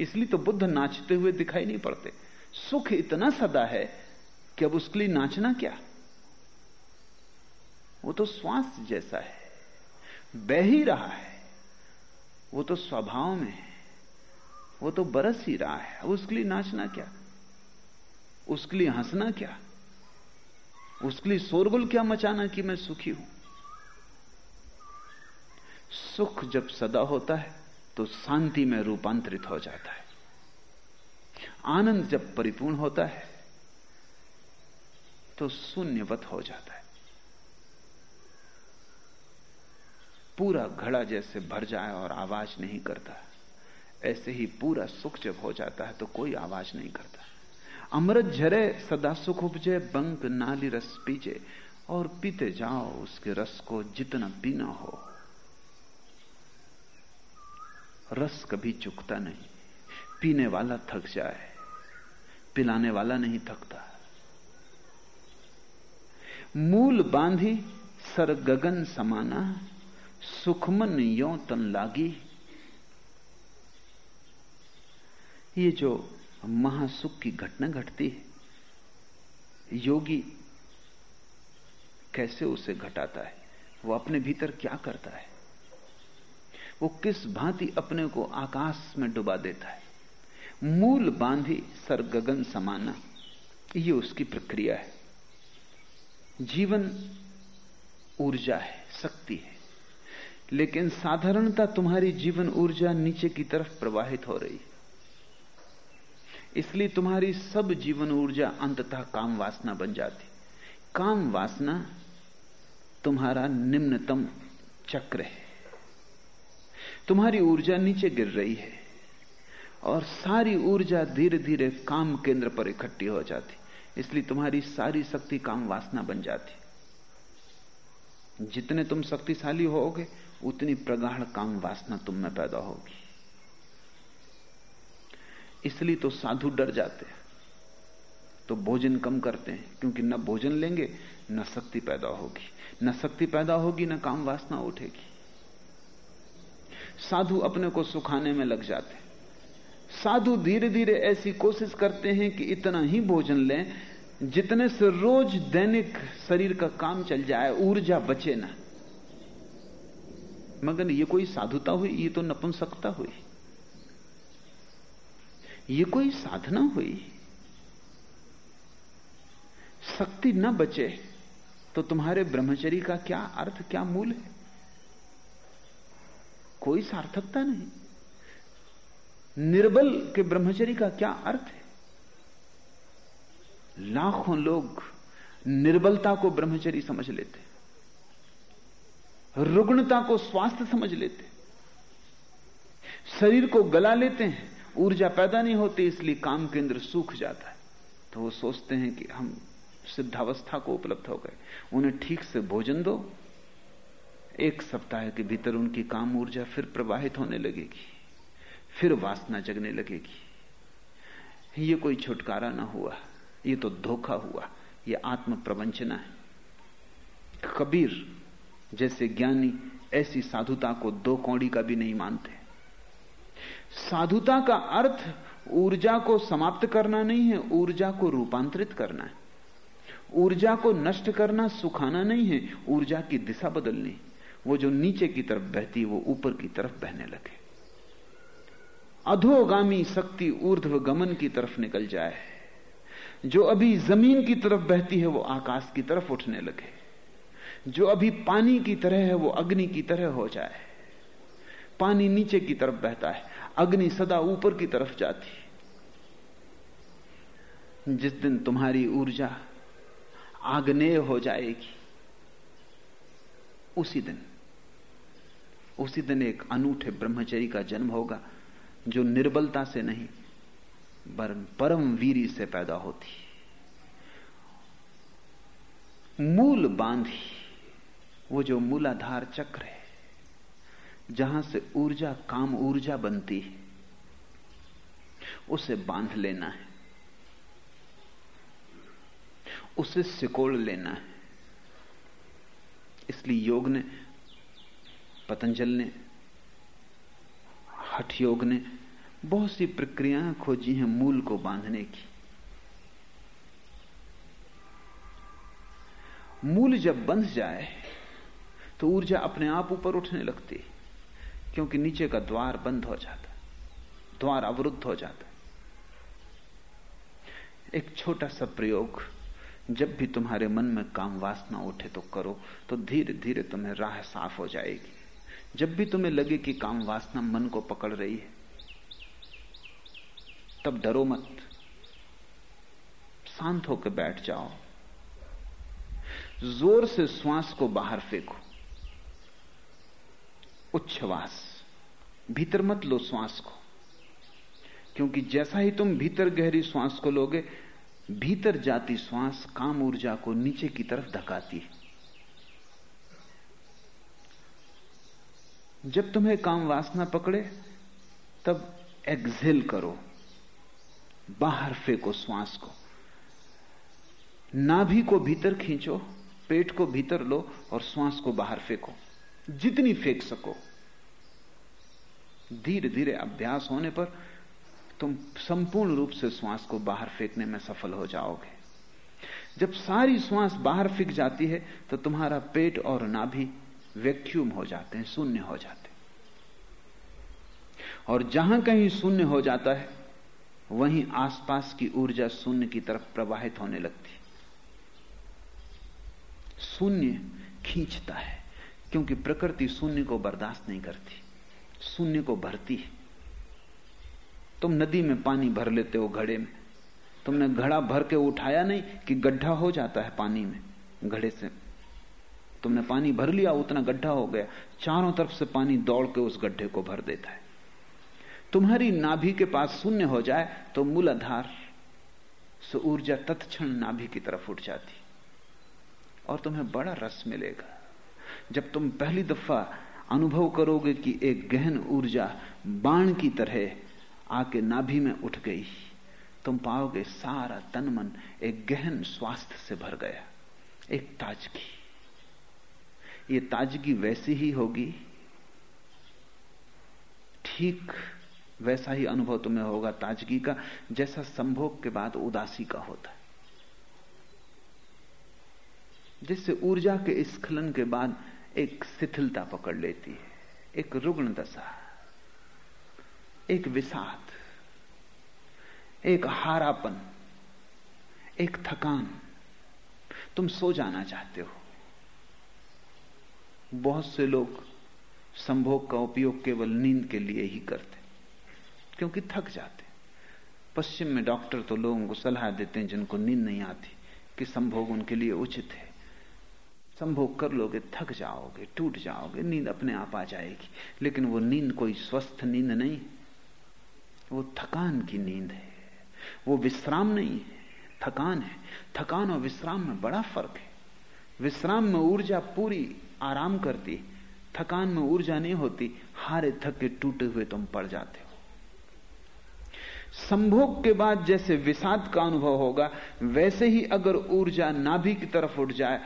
इसलिए तो बुद्ध नाचते हुए दिखाई नहीं पड़ते। सुख इतना सदा है कि अब उसके लिए नाचना क्या? वो तो श्वास जैसा है, बह ही रहा है, वो तो स्वभाव में है, वो तो बरस ही रहा है उसके लिए नाचना क्या? उसके लिए हंसना क्या? उसके लिए शोरगुल क्या मचाना कि मैं सुखी हूँ? सुख जब सदा होता है तो शांति में रूपांतरित हो जाता है। आनंद जब परिपूर्ण होता है तो शून्यवत हो जाता है। पूरा घड़ा जैसे भर जाए और आवाज़ नहीं करता। ऐसे ही पूरा सुख जब हो जाता है तो कोई आवाज़ नहीं करता। अमृत झरे, सदा सुख उपजे, बंक नाली रस पीजे, और पीते जाओ उसके रस को जितना पीना हो। रस कभी चुकता नहीं। पीने वाला थक जाए, पिलाने वाला नहीं थकता। मूल बांधी सर गगन समाना, सुखमन यो तन लागी। ये जो महासुख की घटना घटती है, योगी कैसे उसे घटाता है? वो अपने भीतर क्या करता है? वो किस भांति अपने को आकाश में डुबा देता है? मूल बांधी सर गगन समाना, ये उसकी प्रक्रिया है। जीवन ऊर्जा है, शक्ति है। लेकिन साधारणता तुम्हारी जीवन ऊर्जा नीचे की तरफ़ प्रवाहित हो रही है। इसलिए तुम्हारी सब जीवन ऊर्जा अंततः काम वासना बन जाती। काम वासना तुम्हारा निम्नतम चक्र है। तुम्हारी ऊर्जा नीचे गिर रही है और सारी ऊर्जा धीरे धीरे काम केंद्र पर इकट्ठी हो जाती। इसलिए तुम्हारी सारी शक्ति काम वासना बन जाती। जितने तुम शक्तिशाली होगे उतनी प्रगाढ़ काम वासना तुम में पैदा होगी। इसलिए तो साधु डर जाते हैं। तो भोजन कम करते हैं, क्योंकि न भोजन लेंगे, न शक्ति पैदा होगी। न शक्ति पैदा होगी, न काम वासना उठेगी। साधु अपने को सुखाने में लग जाते साधु धीरे धीरे ऐसी कोशिश करते हैं कि इतना ही भोजन लें, जितने से रोज दैनिक शरीर का काम चल जाए, ऊर्जा बचे ना। मगर ये कोई साधुता हुई, ये तो नपुंसकता हुई। ये कोई साधना हुई। शक्ति न बचे तो तुम्हारे ब्रह्मचरी का क्या अर्थ, क्या मूल है? कोई सार्थकता नहीं। निर्बल के ब्रह्मचरी का क्या अर्थ है? लाखों लोग निर्बलता को ब्रह्मचरी समझ लेते रुग्णता को स्वास्थ्य समझ लेते शरीर को गला लेते हैं, ऊर्जा पैदा नहीं होती, इसलिए काम केंद्र सूख जाता है। तो वो सोचते हैं कि हम सिद्धावस्था को उपलब्ध हो गए, उन्हें ठीक से भोजन दो, एक सप्ताह के भीतर उनकी काम ऊर्जा फिर प्रवाहित होने लगेगी। फिर वासना जगने लगेगी। ये कोई छुटकारा ना हुआ, ये तो धोखा हुआ, ये आत्म प्रवंचना है। कबीर जैसे ज्ञानी ऐसी साधुता को दो कौड़ी का भी नहीं मानते। साधुता का अर्थ ऊर्जा को समाप्त करना नहीं है, ऊर्जा को रूपांतरित करना है। ऊर्जा को नष्ट करना, सुखाना नहीं है, ऊर्जा की दिशा बदलनी। वो जो नीचे की तरफ़ बहती वो ऊपर की तरफ़ बहने लगे। अधोगामी शक्ति ऊर्ध्व गमन की तरफ़ निकल जाए। जो अभी ज़मीन की तरफ़ बहती है, वो आकाश की तरफ़ उठने लगे। जो अभी पानी की तरह है, वो अग्नि की तरह हो जाए। पानी नीचे की तरफ़ बहता है, अग्नि सदा ऊपर की तरफ़ जाती जिस दिन तुम्हारी ऊर्जा आग्नेय हो जाएगी, उसी दिन उसी दिन एक अनूठे ब्रह्मचरी का जन्म होगा। जो निर्बलता से नहीं वरन परम वीरी से पैदा होती। मूल बांधी, वो जो मूलाधार चक्र है, जहाँ से ऊर्जा काम ऊर्जा बनती है, उसे बाँध लेना है, उसे सिकोड़ लेना है। इसलिए योग ने, पतंजल ने हठ योग ने बहुत सी प्रक्रियाएँ खोजी हैं मूल को बांधने की। मूल जब बंध जाए तो ऊर्जा अपने आप ऊपर उठने लगती क्योंकि नीचे का द्वार बंद हो जाता द्वार अवरुद्ध हो जाता एक छोटा सा प्रयोग, जब भी तुम्हारे मन में काम वासना उठे तो करो तो धीरे धीरे तुम्हें राह साफ़ हो जाएगी। जब भी तुम्हें लगे कि काम वासना मन को पकड़ रही है, तब डरो मत। शांत होकर बैठ जाओ। ज़ोर से श्वास को बाहर फेंको। उच्छ्वास। भीतर मत लो श्वास को। क्योंकि जैसा ही तुम भीतर गहरी श्वास को लोगे, भीतर जाती श्वास काम ऊर्जा को नीचे की तरफ़ धकाती है। जब तुम्हें काम वासना पकड़े, तब एक्झेल करो। बाहर फेंको श्वास को। नाभि को भीतर खींचो, पेट को भीतर लो और श्वास को बाहर फेंको। जितनी फेंक सको। धीरे धीरे अभ्यास होने पर तुम संपूर्ण रूप से श्वास को बाहर फेंकने में सफल हो जाओगे। जब सारी श्वास बाहर फेंक जाती है तो तुम्हारा पेट और नाभि वैक्यूम हो जाते हैं, शून्य हो जाते हैं। और जहाँ कहीं शून्य हो जाता है, वहीं आसपास की ऊर्जा शून्य की तरफ़ प्रवाहित होने लगती शून्य खींचता है, क्योंकि प्रकृति शून्य को बर्दाश्त नहीं करती, शून्य को भरती है। तुम नदी में पानी भर लेते हो घड़े में, तुमने घड़ा भर के उठाया नहीं कि गड्ढा हो जाता है पानी में, घड़े से तुमने पानी भर लिया, उतना गड्ढा हो गया। चारों तरफ़ से पानी दौड़ के उस गड्ढे को भर देता है। तुम्हारी नाभि के पास शून्य हो जाए तो मूलाधार से ऊर्जा तत्क्षण नाभि की तरफ़ उठ जाती। और तुम्हें बड़ा रस मिलेगा। जब तुम पहली दफ़ा अनुभव करोगे कि एक गहन ऊर्जा बाण की तरह आके नाभि में उठ गई, तुम पाओगे सारा तन मन एक गहन स्वास्थ्य से भर गया, एक ताजगी। ये ताजगी वैसी ही होगी। ठीक वैसा ही अनुभव तुम्हें होगा ताजगी का, जैसा संभोग के बाद उदासी का होता है। जिससे ऊर्जा के स्खलन के बाद एक शिथिलता पकड़ लेती है, एक रुग्ण दशा, एक विषाद, एक हारापन, एक थकान। तुम सो जाना चाहते हो। बहुत से लोग संभोग का उपयोग केवल नींद के लिए ही करते क्योंकि थक जाते पश्चिम में डॉक्टर तो लोगों को सलाह देते हैं जिनको नींद नहीं आती कि संभोग उनके लिए उचित है। संभोग कर लोगे, थक जाओगे, टूट जाओगे, नींद अपने आप आ जाएगी। लेकिन वो नींद कोई स्वस्थ नींद नहीं वो थकान की नींद है। वो विश्राम नहीं है। थकान है। थकान और विश्राम में बड़ा फ़र्क है। विश्राम में ऊर्जा पूरी आराम करती, थकान में ऊर्जा नहीं होती, हारे थके टूटे हुए तुम पड़ जाते हो। संभोग के बाद जैसे विषाद का अनुभव होगा, वैसे ही अगर ऊर्जा नाभि की तरफ़ उठ जाए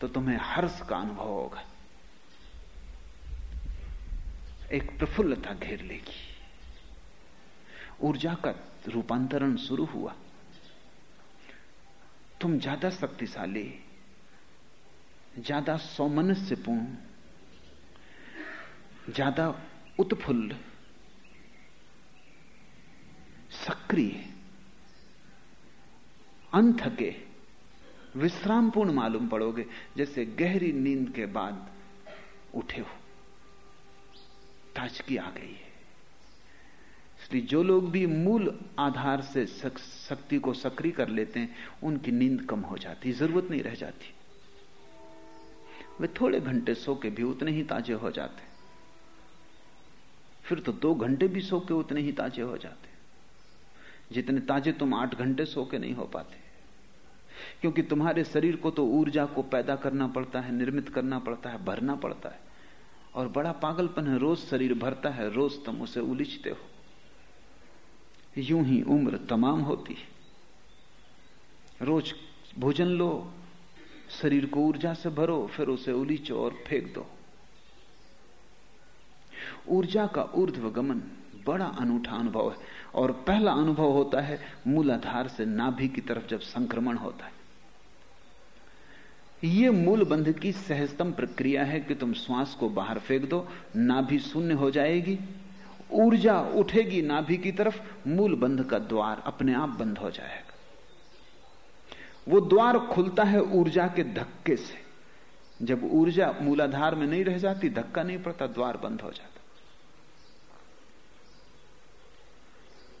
तो तुम्हें हर्ष का अनुभव होगा। एक प्रफुल्लता घेर लेगी। ऊर्जा का रूपांतरण शुरू हुआ। तुम ज़्यादा शक्तिशाली ज़्यादा सौमनस्यपूर्ण, ज़्यादा उत्फुल्ल, सक्रिय अनथके विश्रामपूर्ण मालूम पड़ोगे, जैसे गहरी नींद के बाद उठे हो। ताजगी आ गई है। इसलिए जो लोग भी मूल आधार से शक्ति को सक्रिय कर लेते हैं, उनकी नींद कम हो जाती, ज़रूरत नहीं रह जाती। वे थोड़े घंटे सो के भी उतने ही ताजे हो जाते। फिर तो दो घंटे भी सो के उतने ही ताजे हो जाते। जितने ताजे तुम आठ घंटे सो के नहीं हो पाते। क्योंकि तुम्हारे शरीर को तो ऊर्जा को पैदा करना पड़ता है, निर्मित करना पड़ता है, भरना पड़ता है। और बड़ा पागलपन है, रोज शरीर भरता है, रोज तुम उसे उलिझते हो। यूँ ही उम्र तमाम होती है। रोज भोजन लो शरीर को ऊर्जा से भरो, फिर उसे उलीचो और फेंक दो। ऊर्जा का ऊर्ध्वगमन बड़ा अनूठा अनुभव है, और पहला अनुभव होता है मूलाधार से नाभि की तरफ़ जब संक्रमण होता है। यह मूल बंध की सहजतम प्रक्रिया है कि तुम श्वास को बाहर फेंक दो, नाभि शून्य हो जाएगी। ऊर्जा उठेगी नाभि की तरफ़ मूल बंध का द्वार अपने आप बंद हो जाएगा। वो द्वार खुलता है ऊर्जा के धक्के से। जब ऊर्जा मूलाधार में नहीं रह जाती, धक्का नहीं पड़ता, द्वार बंद हो जाता।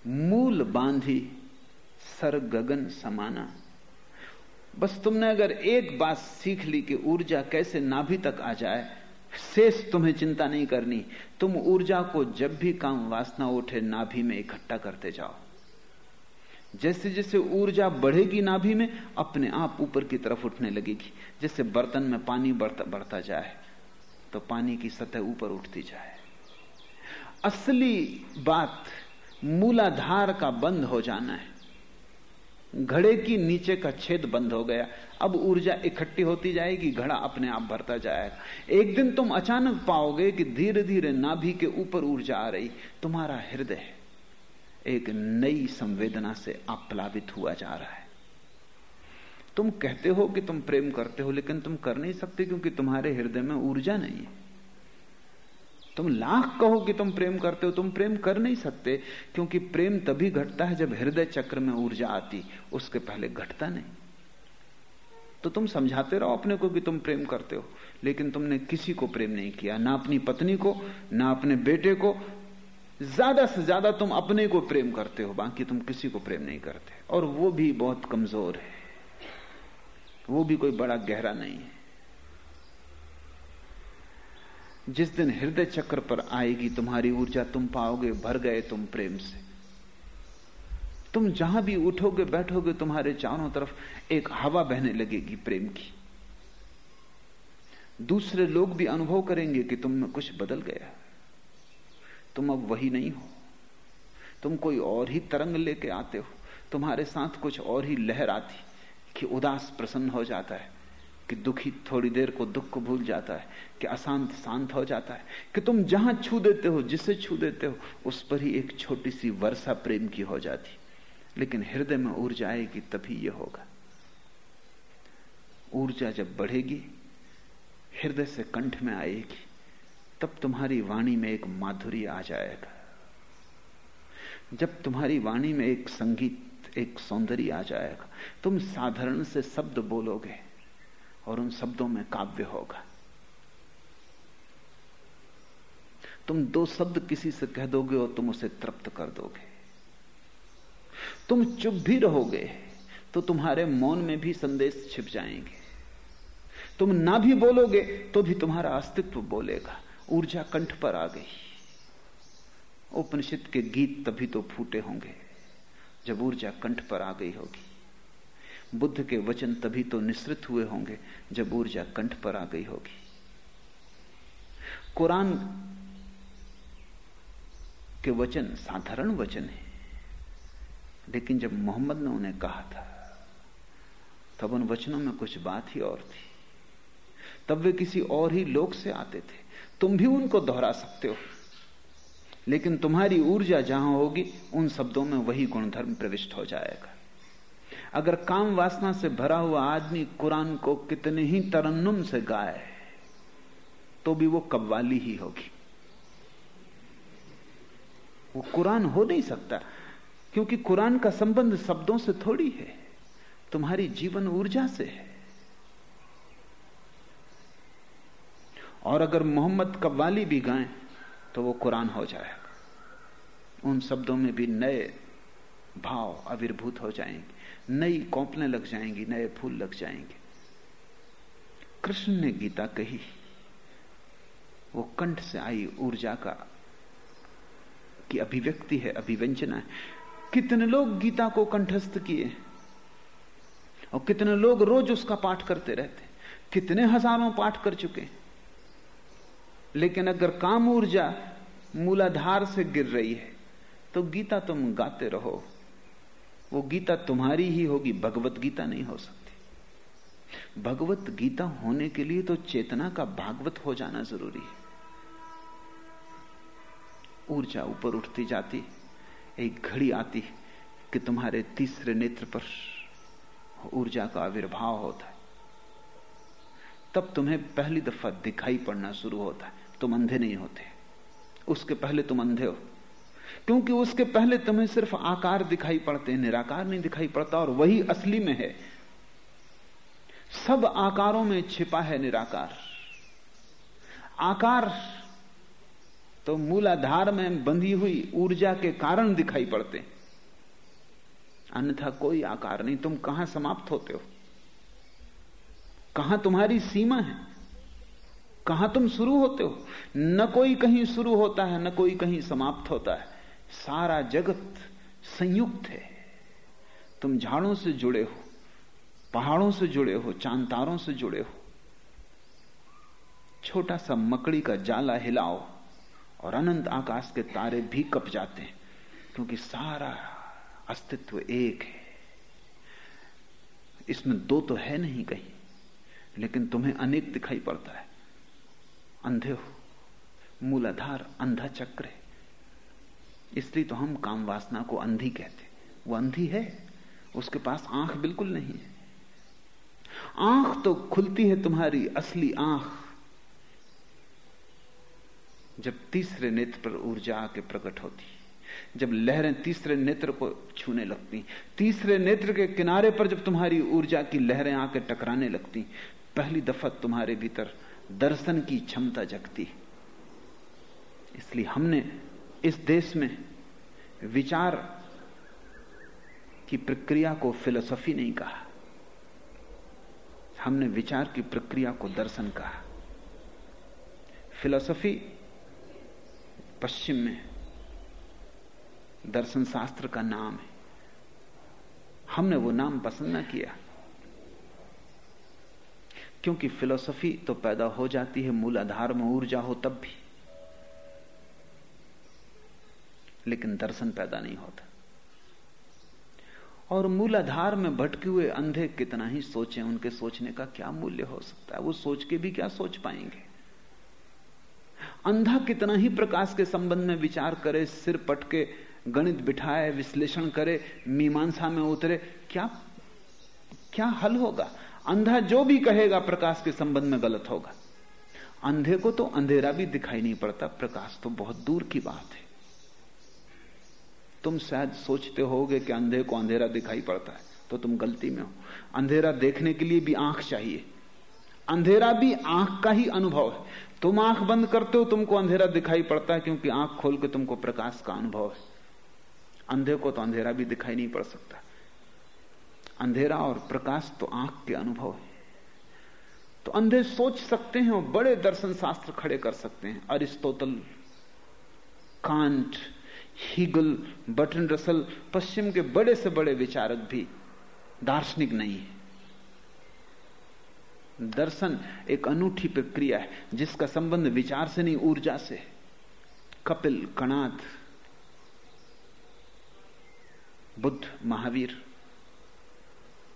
मूल बांधी सर गगन समाना। बस तुमने अगर एक बात सीख ली कि ऊर्जा कैसे नाभि तक आ जाए, शेष तुम्हें चिंता नहीं करनी। तुम ऊर्जा को जब भी काम वासना उठे, नाभि में इकट्ठा करते जाओ। जैसे जैसे ऊर्जा बढ़ेगी नाभि में, अपने आप ऊपर की तरफ़ उठने लगेगी। जैसे बर्तन में पानी बढ़ता बढ़ता जाए तो पानी की सतह ऊपर उठती जाए। असली बात, मूलाधार का बंद हो जाना है। घड़े की नीचे का छेद बंद हो गया। अब ऊर्जा इकट्ठी होती जाएगी, घड़ा अपने आप भरता जाएगा। एक दिन तुम अचानक पाओगे कि धीरे धीरे नाभि के ऊपर ऊर्जा आ रही। तुम्हारा हृदय एक नई संवेदना से आप्लावित हुआ जा रहा है। तुम कहते हो कि तुम प्रेम करते हो, लेकिन तुम कर नहीं सकते क्योंकि तुम्हारे हृदय में ऊर्जा नहीं है। तुम लाख कहो कि तुम प्रेम करते हो, तुम प्रेम कर नहीं सकते, क्योंकि प्रेम तभी घटता है जब हृदय चक्र में ऊर्जा आती, उसके पहले घटता नहीं। तो तुम समझाते रहो अपने को कि तुम प्रेम करते हो, लेकिन तुमने किसी को प्रेम नहीं किया, ना अपनी पत्नी को, ना अपने बेटे को ज़्यादा से ज़्यादा तुम अपने को प्रेम करते हो, बाकी तुम किसी को प्रेम नहीं करते। और वो भी बहुत कमज़ोर है। वो भी कोई बड़ा गहरा नहीं है। जिस दिन हृदय चक्र पर आएगी, तुम्हारी ऊर्जा तुम पाओगे, भर गए तुम प्रेम से। तुम जहाँ भी उठोगे, बैठोगे, तुम्हारे चारों तरफ़ एक हवा बहने लगेगी प्रेम की। दूसरे लोग भी अनुभव करेंगे कि तुम में कुछ बदल गया। तुम अब वही नहीं हो। तुम कोई और ही तरंग लेके आते हो। तुम्हारे साथ कुछ और ही लहर आती कि उदास प्रसन्न हो जाता है, कि दुखी थोड़ी देर को दुख को भूल जाता है, कि अशांत शांत हो जाता है, कि तुम जहाँ छू देते हो, जिसे छू देते हो, उस पर ही एक छोटी सी वर्षा प्रेम की हो जाती। लेकिन हृदय में ऊर्जा आएगी, तभी यह होगा। ऊर्जा जब बढ़ेगी, हृदय से कंठ में आएगी। तब तुम्हारी वाणी में एक माधुरी आ जाएगा। जब तुम्हारी वाणी में एक संगीत, एक सौंदर्य आ जाएगा, तुम साधारण से शब्द बोलोगे और उन शब्दों में काव्य होगा। तुम दो शब्द किसी से कह दोगे और तुम उसे तृप्त कर दोगे। तुम चुप भी रहोगे तो तुम्हारे मौन में भी संदेश छिप जाएँगे। तुम ना भी बोलोगे तो भी तुम्हारा अस्तित्व बोलेगा। ऊर्जा कंठ पर आ गई। उपनिषद के गीत तभी तो फूटे होंगे, जब ऊर्जा कंठ पर आ गई होगी। बुद्ध के वचन तभी तो निश्रित हुए होंगे, जब ऊर्जा कंठ पर आ गई होगी। कुरान के वचन साधारण वचन है, लेकिन जब मोहम्मद ने उन्हें कहा था, तब उन वचनों में कुछ बात ही और थी। तब वे किसी और ही लोक से आते थे। तुम भी उनको दोहरा सकते हो। लेकिन तुम्हारी ऊर्जा जहाँ होगी, उन शब्दों में वही गुणधर्म प्रविष्ट हो जाएगा। अगर काम वासना से भरा हुआ आदमी कुरान को कितने ही तरन्नुम से गाए तो भी वो कव्वाली ही होगी। वो कुरान हो नहीं सकता, क्योंकि कुरान का संबंध शब्दों से थोड़ी है, तुम्हारी जीवन ऊर्जा से है। और अगर मोहम्मद कव्वाली भी गाएँ तो वो कुरान हो जाएगा। उन शब्दों में भी नए भाव आविर्भूत हो जाएँगे। नई कौपलें लग जाएँगी, नए फूल लग जाएँगे। कृष्ण ने गीता कही, वो कंठ से आई ऊर्जा का की अभिव्यक्ति है, अभिव्यंजना है। कितने लोग गीता को कंठस्थ किए? और कितने लोग रोज उसका पाठ करते रहते? कितने हज़ारों पाठ कर चुके? हैं लेकिन अगर काम ऊर्जा मूलाधार से गिर रही है तो गीता तुम गाते रहो। वो गीता तुम्हारी ही होगी, भगवत गीता नहीं हो सकती। भगवत गीता होने के लिए तो चेतना का भागवत हो जाना ज़रूरी है। ऊर्जा ऊपर उठती जाती, एक घड़ी आती कि तुम्हारे तीसरे नेत्र पर ऊर्जा का आविर्भाव होता है। तब तुम्हें पहली दफ़ा दिखाई पड़ना शुरू होता है। तुम अंधे नहीं होते। उसके पहले तुम अंधे हो। क्योंकि उसके पहले तुम्हें सिर्फ़ आकार दिखाई पड़ते हैं निराकार नहीं दिखाई पड़ता, और वही असली में है। सब आकारों में छिपा है निराकार। आकार तो मूलाधार में बंधी हुई ऊर्जा के कारण दिखाई पड़ते। अन्यथा कोई आकार नहीं। तुम कहाँ समाप्त होते हो? कहाँ तुम्हारी सीमा है? कहाँ तुम शुरू होते हो? न कोई कहीं शुरू होता है, न कोई कहीं समाप्त होता है। सारा जगत संयुक्त है। तुम झाड़ों से जुड़े हो, पहाड़ों से जुड़े हो चाँद तारों से जुड़े हो। छोटा सा मकड़ी का जाला हिलाओ और अनंत आकाश के तारे भी कप जाते हैं, क्योंकि सारा अस्तित्व एक है। इसमें दो तो है नहीं कहीं, लेकिन तुम्हें अनेक दिखाई पड़ता है। अंधे हो। मूलाधार, अंधा चक्र है। इसलिए तो हम काम वासना को अंधी कहते वो अंधी है, उसके पास आँख बिल्कुल नहीं है। आँख तो खुलती है तुम्हारी असली आँख। जब तीसरे नेत्र पर ऊर्जा आके प्रकट होती, जब लहरें तीसरे नेत्र को छूने लगती, तीसरे नेत्र के किनारे पर जब तुम्हारी ऊर्जा की लहरें आके टकराने लगती, पहली दफ़ा तुम्हारे भीतर दर्शन की क्षमता जगती है। इसलिए हमने इस देश में विचार की प्रक्रिया को फिलोसफी नहीं कहा। हमने विचार की प्रक्रिया को दर्शन कहा। फिलोसफी पश्चिम में दर्शन शास्त्र का नाम है। हमने वो नाम पसंद ना किया। क्योंकि फिलोसफी तो पैदा हो जाती है मूल आधार में ऊर्जा हो तब भी। लेकिन दर्शन पैदा नहीं होता। और मूलाधार में भटके हुए अंधे कितना ही सोचें, उनके सोचने का क्या मूल्य हो सकता है? वो सोच के भी क्या सोच पाएँगे? अंधा कितना ही प्रकाश के संबंध में विचार करे, सिर पटके, गणित बिठाए, विश्लेषण करे, मीमांसा में उतरे, क्या क्या हल होगा? अंधा जो भी कहेगा प्रकाश के संबंध में गलत होगा। अंधे को तो अंधेरा भी दिखाई नहीं पड़ता। प्रकाश तो बहुत दूर की बात है। तुम शायद सोचते होगे कि अंधे को अंधेरा दिखाई पड़ता है तो तुम गलती में हो। अंधेरा देखने के लिए भी आँख चाहिए। अंधेरा भी आँख का ही अनुभव है। तुम आँख बंद करते हो, तुमको अंधेरा दिखाई पड़ता है, क्योंकि आँख खोल के तुमको प्रकाश का अनुभव है। अंधे को तो अंधेरा भी दिखाई नहीं पड़ सकता। अंधेरा और प्रकाश तो आँख के अनुभव है। तो अंधे सोच सकते हैं और बड़े दर्शन शास्त्र खड़े कर सकते हैं। Aristotle Kant, Hegel, Bertrand Russell, पश्चिम के बड़े से बड़े विचारक भी दार्शनिक नहीं है। दर्शन एक अनूठी प्रक्रिया है, जिसका संबंध विचार से नहीं, ऊर्जा से कपिल कणाद बुद्ध, महावीर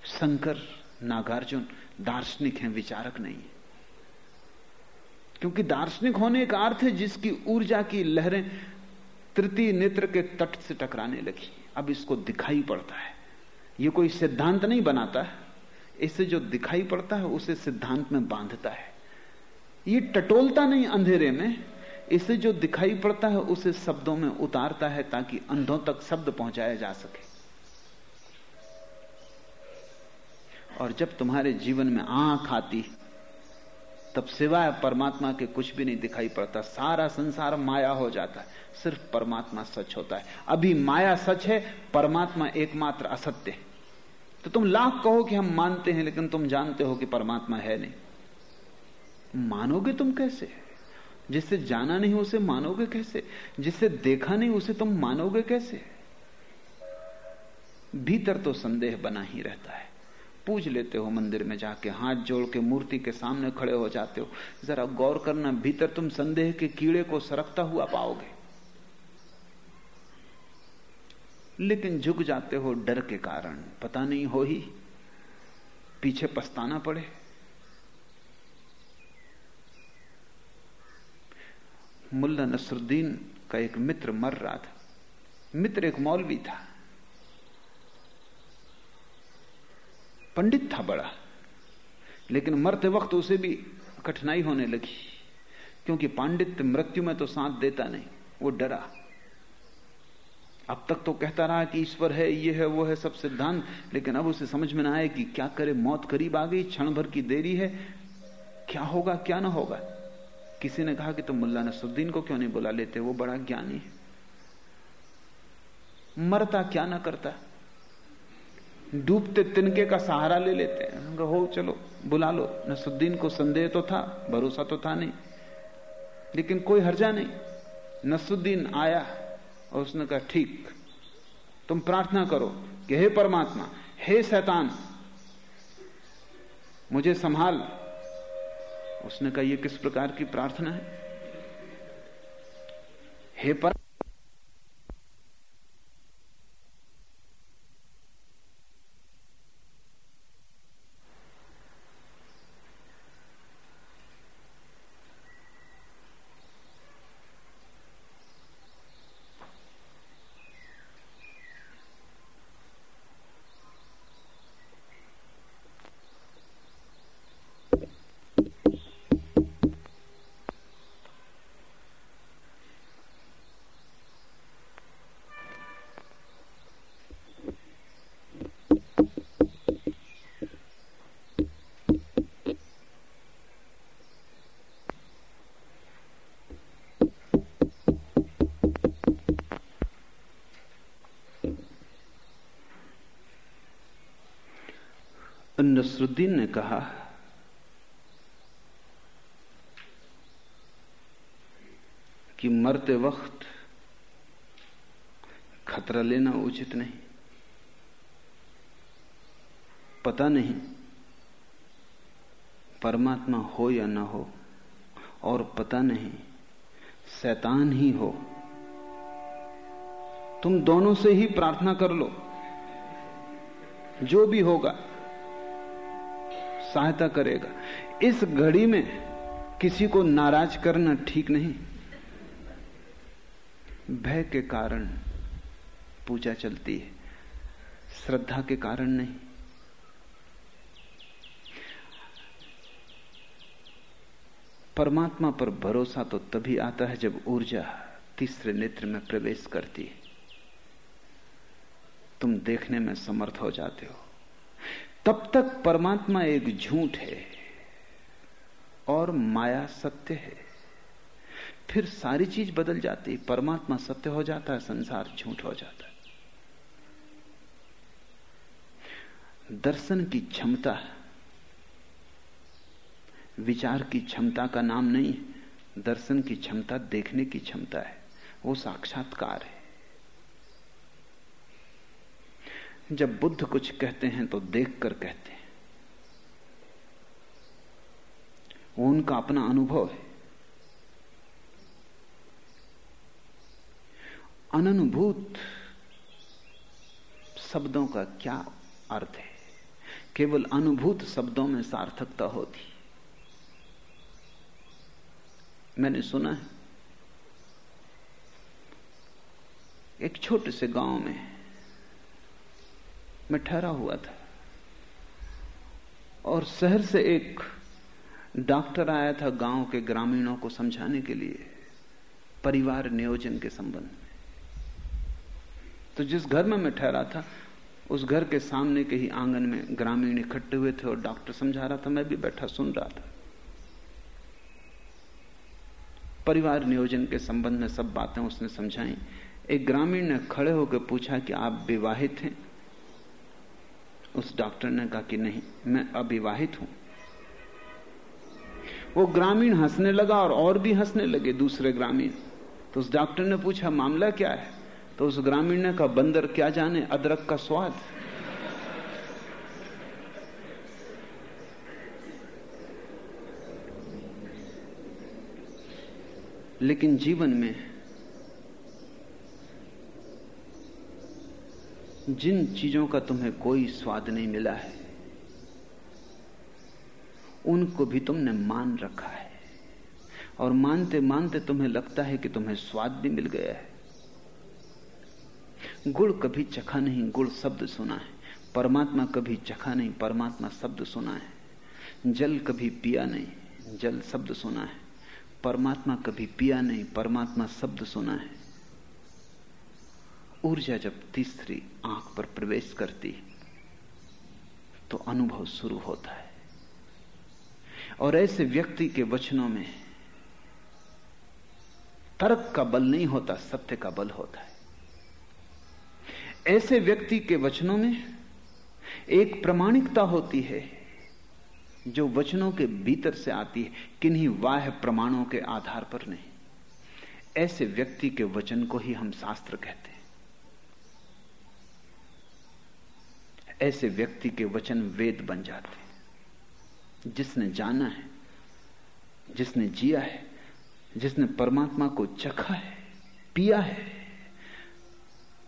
शंकर, नागार्जुन दार्शनिक हैं, विचारक नहीं क्योंकि दार्शनिक होने का अर्थ है जिसकी ऊर्जा की लहरें तृतीय नेत्र के तट से टकराने लगी। अब इसको दिखाई पड़ता है। यह कोई सिद्धांत नहीं बनाता है। इससे जो दिखाई पड़ता है, उसे सिद्धांत में बांधता है। ये टटोलता नहीं अंधेरे में। इसे जो दिखाई पड़ता है, उसे शब्दों में उतारता है ताकि अंधों तक शब्द पहुँचाया जा सके। और जब तुम्हारे जीवन में आँख आती, तब सिवाय परमात्मा के कुछ भी नहीं दिखाई पड़ता। सारा संसार माया हो जाता है, सिर्फ़ परमात्मा सच होता है। अभी माया सच है, परमात्मा एकमात्र असत्य है। तो तुम लाख कहो कि हम मानते हैं, लेकिन तुम जानते हो कि परमात्मा है नहीं। मानोगे तुम कैसे? जिससे जाना नहीं, उसे मानोगे कैसे? जिससे देखा नहीं, उसे तुम मानोगे कैसे? भीतर तो संदेह बना ही रहता है। पूज लेते हो मंदिर में जाके, हाथ जोड़ के मूर्ति के सामने खड़े हो जाते हो। जरा गौर करना, भीतर तुम संदेह के कीड़े को सरकता हुआ पाओगे। लेकिन झुक जाते हो डर के कारण, पता नहीं हो ही, पीछे पछताना पड़े। मुल्ला नसरुद्दीन का एक मित्र मर रहा था। मित्र एक मौलवी था। पंडित था बड़ा। लेकिन मरते वक्त उसे भी कठिनाई होने लगी, क्योंकि पांडित्य मृत्यु में तो साथ देता नहीं, वो डरा। अब तक तो कहता रहा कि ईश्वर है, ये है, वो है सब सिद्धांत, लेकिन अब उसे समझ में ना आए कि क्या करे, मौत करीब आ गई, क्षण भर की देरी है। क्या होगा, क्या ना होगा? किसी ने कहा कि तुम तो मुल्ला नसुद्दीन को क्यों नहीं बुला लेते? वो बड़ा ज्ञानी है। मरता क्या ना करता? डूबते तिनके का सहारा ले लेते हैं। हो, चलो, बुला लो। नसुद्दीन को संदेह तो था, भरोसा तो था नहीं। लेकिन कोई हर्जा नहीं। नसुद्दीन आया और उसने कहा, ठीक, तुम प्रार्थना करो कि हे परमात्मा, हे शैतान, मुझे संभाल। उसने कहा यह किस प्रकार की प्रार्थना है? हे पर नसरुद्दीन ने कहा, कि मरते वक्त खतरा लेना उचित नहीं। पता नहीं परमात्मा हो या ना हो, और पता नहीं शैतान ही हो। तुम दोनों से ही प्रार्थना कर लो। जो भी होगा सहायता करेगा। इस घड़ी में किसी को नाराज़ करना ठीक नहीं। भय के कारण पूजा चलती है, श्रद्धा के कारण नहीं। परमात्मा पर भरोसा तो तभी आता है जब ऊर्जा तीसरे नेत्र में प्रवेश करती है। तुम देखने में समर्थ हो जाते हो। तब तक परमात्मा एक झूठ है और माया सत्य है। फिर सारी चीज़ बदल जाती, परमात्मा सत्य हो जाता है, संसार झूठ हो जाता है। दर्शन की क्षमता, विचार की क्षमता का नाम नहीं, दर्शन की क्षमता, देखने की क्षमता है। वो साक्षात्कार है। जब बुद्ध कुछ कहते हैं तो देखकर कहते हैं। वो उनका अपना अनुभव है। अनुभूत शब्दों का क्या अर्थ है? केवल अनुभूत शब्दों में सार्थकता होती। मैंने सुना है, एक छोटे से गाँव में मैं ठहरा हुआ था। और शहर से एक डॉक्टर आया था गाँव के ग्रामीणों को समझाने के लिए, परिवार नियोजन के संबंध में। तो जिस घर में मैं ठहरा था, उस घर के सामने के ही आँगन में ग्रामीण इकट्ठे हुए थे और डॉक्टर समझा रहा था, मैं भी बैठा सुन रहा था। परिवार नियोजन के संबंध में सब बातें उसने समझाई। एक ग्रामीण ने खड़े होकर पूछा कि आप विवाहित हैं? उस डॉक्टर ने कहा कि नहीं, मैं अविवाहित हूँ। वो ग्रामीण हंसने लगा और और भी हंसने लगे दूसरे ग्रामीण। तो उस डॉक्टर ने पूछा, मामला क्या है? तो उस ग्रामीण ने कहा, बंदर क्या जाने, अदरक का स्वाद। लेकिन जीवन में जिन चीज़ों का तुम्हें कोई स्वाद नहीं मिला है, उनको भी तुमने मान रखा है। और मानते मानते तुम्हें लगता है कि तुम्हें स्वाद भी मिल गया है। गुड़ कभी चखा नहीं गुड़ शब्द सुना है। परमात्मा कभी चखा नहीं, परमात्मा शब्द सुना है। जल कभी पिया नहीं, जल शब्द सुना है। परमात्मा कभी पिया नहीं, परमात्मा शब्द सुना है। ऊर्जा जब तीसरी आँख पर प्रवेश करती तो अनुभव शुरू होता है। और ऐसे व्यक्ति के वचनों में तर्क का बल नहीं होता, सत्य का बल होता है। ऐसे व्यक्ति के वचनों में एक प्रमाणिकता होती है, जो वचनों के भीतर से आती है, किन्हीं वाह प्रमाणों के आधार पर नहीं। ऐसे व्यक्ति के वचन को ही हम शास्त्र कहते हैं। ऐसे व्यक्ति के वचन वेद बन जाते हैं। जिसने जाना है, जिसने जिया है, जिसने परमात्मा को चखा है, पिया है,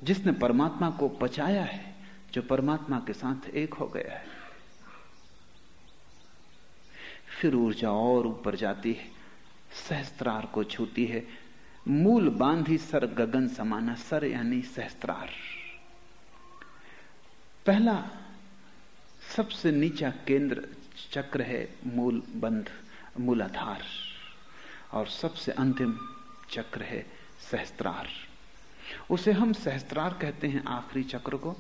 जिसने परमात्मा को पचाया है, जो परमात्मा के साथ एक हो गया है। फिर ऊर्जा और ऊपर जाती है, सहस्त्रार को छूती है। मूल बांधी सर गगन समाना, सर यानी सहस्त्रार। पहला सबसे नीचा केंद्र चक्र है मूल बंध, मूलाधार। और सबसे अंतिम चक्र है सहस्त्रार। उसे हम सहस्त्रार कहते हैं आखिरी चक्र को,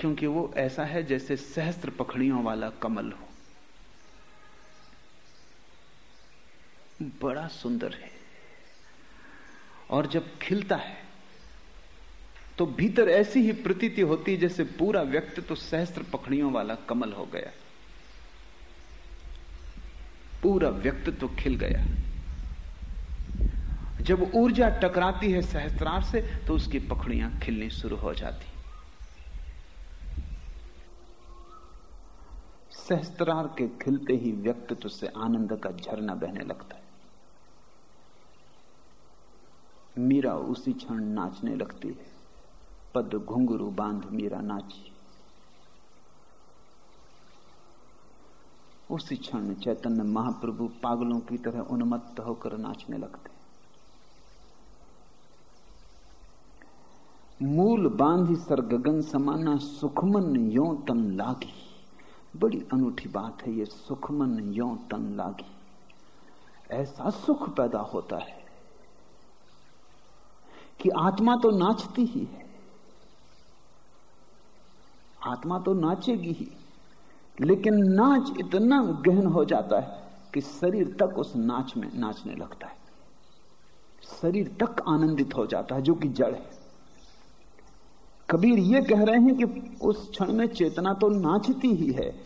क्योंकि वो ऐसा है जैसे सहस्त्र पखड़ियों वाला कमल हो। बड़ा सुंदर है। और जब खिलता है तो भीतर ऐसी ही प्रतीति होती है जैसे पूरा व्यक्ति तो सहस्त्र पखड़ियों वाला कमल हो गया। पूरा व्यक्तित्व तो खिल गया। जब ऊर्जा टकराती है सहस्त्रार से तो उसकी पखड़ियाँ खिलनी शुरू हो जाती। सहस्त्रार के खिलते ही व्यक्तित्व से आनंद का झरना बहने लगता है। मीरा उसी क्षण नाचने लगती है। पद घुंघरू बाँध मीरा नाची। उसी क्षण चैतन्य महाप्रभु पागलों की तरह उन्मत्त होकर नाचने लगते। मूल बांधी सरगगन समाना सुखमन यो तन लागी। बड़ी अनूठी बात है ये, सुखमन यो तन लागी। ऐसा सुख पैदा होता है कि आत्मा तो नाचती ही है। आत्मा तो नाचेगी ही, लेकिन नाच इतना गहन हो जाता है कि शरीर तक उस नाच में नाचने लगता है। शरीर तक आनंदित हो जाता है, जो कि जड़ है। कबीर ये कह रहे हैं कि उस क्षण में चेतना तो नाचती ही है,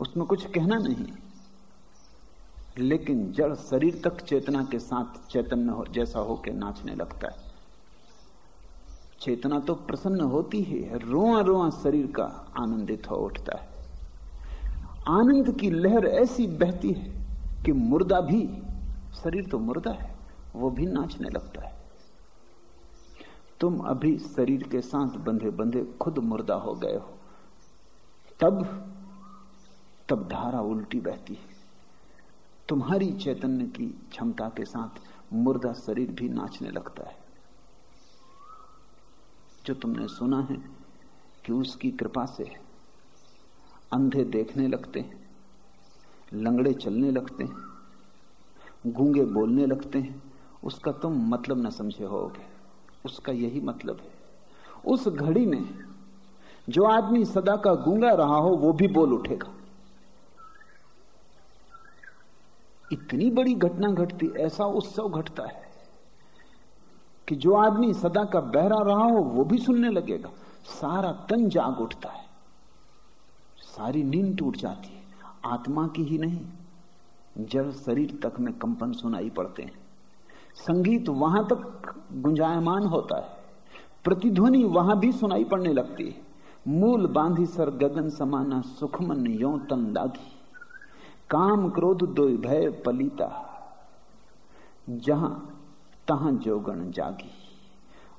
उसमें कुछ कहना नहीं। लेकिन जड़ शरीर तक चेतना के साथ चैतन्य हो, जैसा होकर नाचने लगता है। चेतना तो प्रसन्न होती है रोआ रोआ शरीर का आनंदित हो उठता है। आनंद की लहर ऐसी बहती है कि मुर्दा भी, शरीर तो मुर्दा है, वो भी नाचने लगता है। तुम अभी शरीर के साथ बंधे बंधे खुद मुर्दा हो गए हो। तब तब धारा उल्टी बहती है। तुम्हारी चैतन्य की क्षमता के साथ मुर्दा शरीर भी नाचने लगता है। जो तुमने सुना है कि उसकी कृपा से अंधे देखने लगते हैं, लंगड़े चलने लगते हैं, गूँगे बोलने लगते हैं, उसका तुम मतलब न समझे होगे। उसका यही मतलब है। उस घड़ी में जो आदमी सदा का गूँगा रहा हो, वो भी बोल उठेगा। इतनी बड़ी घटना घटती, ऐसा उत्सव घटता है। कि जो आदमी सदा का बहरा रहा हो, वो भी सुनने लगेगा। सारा तन जाग उठता है। सारी नींद टूट जाती है। आत्मा की ही नहीं जड़ शरीर तक में कंपन सुनाई पड़ते हैं। संगीत वहाँ तक गुंजायमान होता है। प्रतिध्वनि वहाँ भी सुनाई पड़ने लगती है। मूल बांधी सर गगन समाना, सुखमन यो तन लागी। काम क्रोध दो भय पलीता। जहाँ तहां जोगण जागी?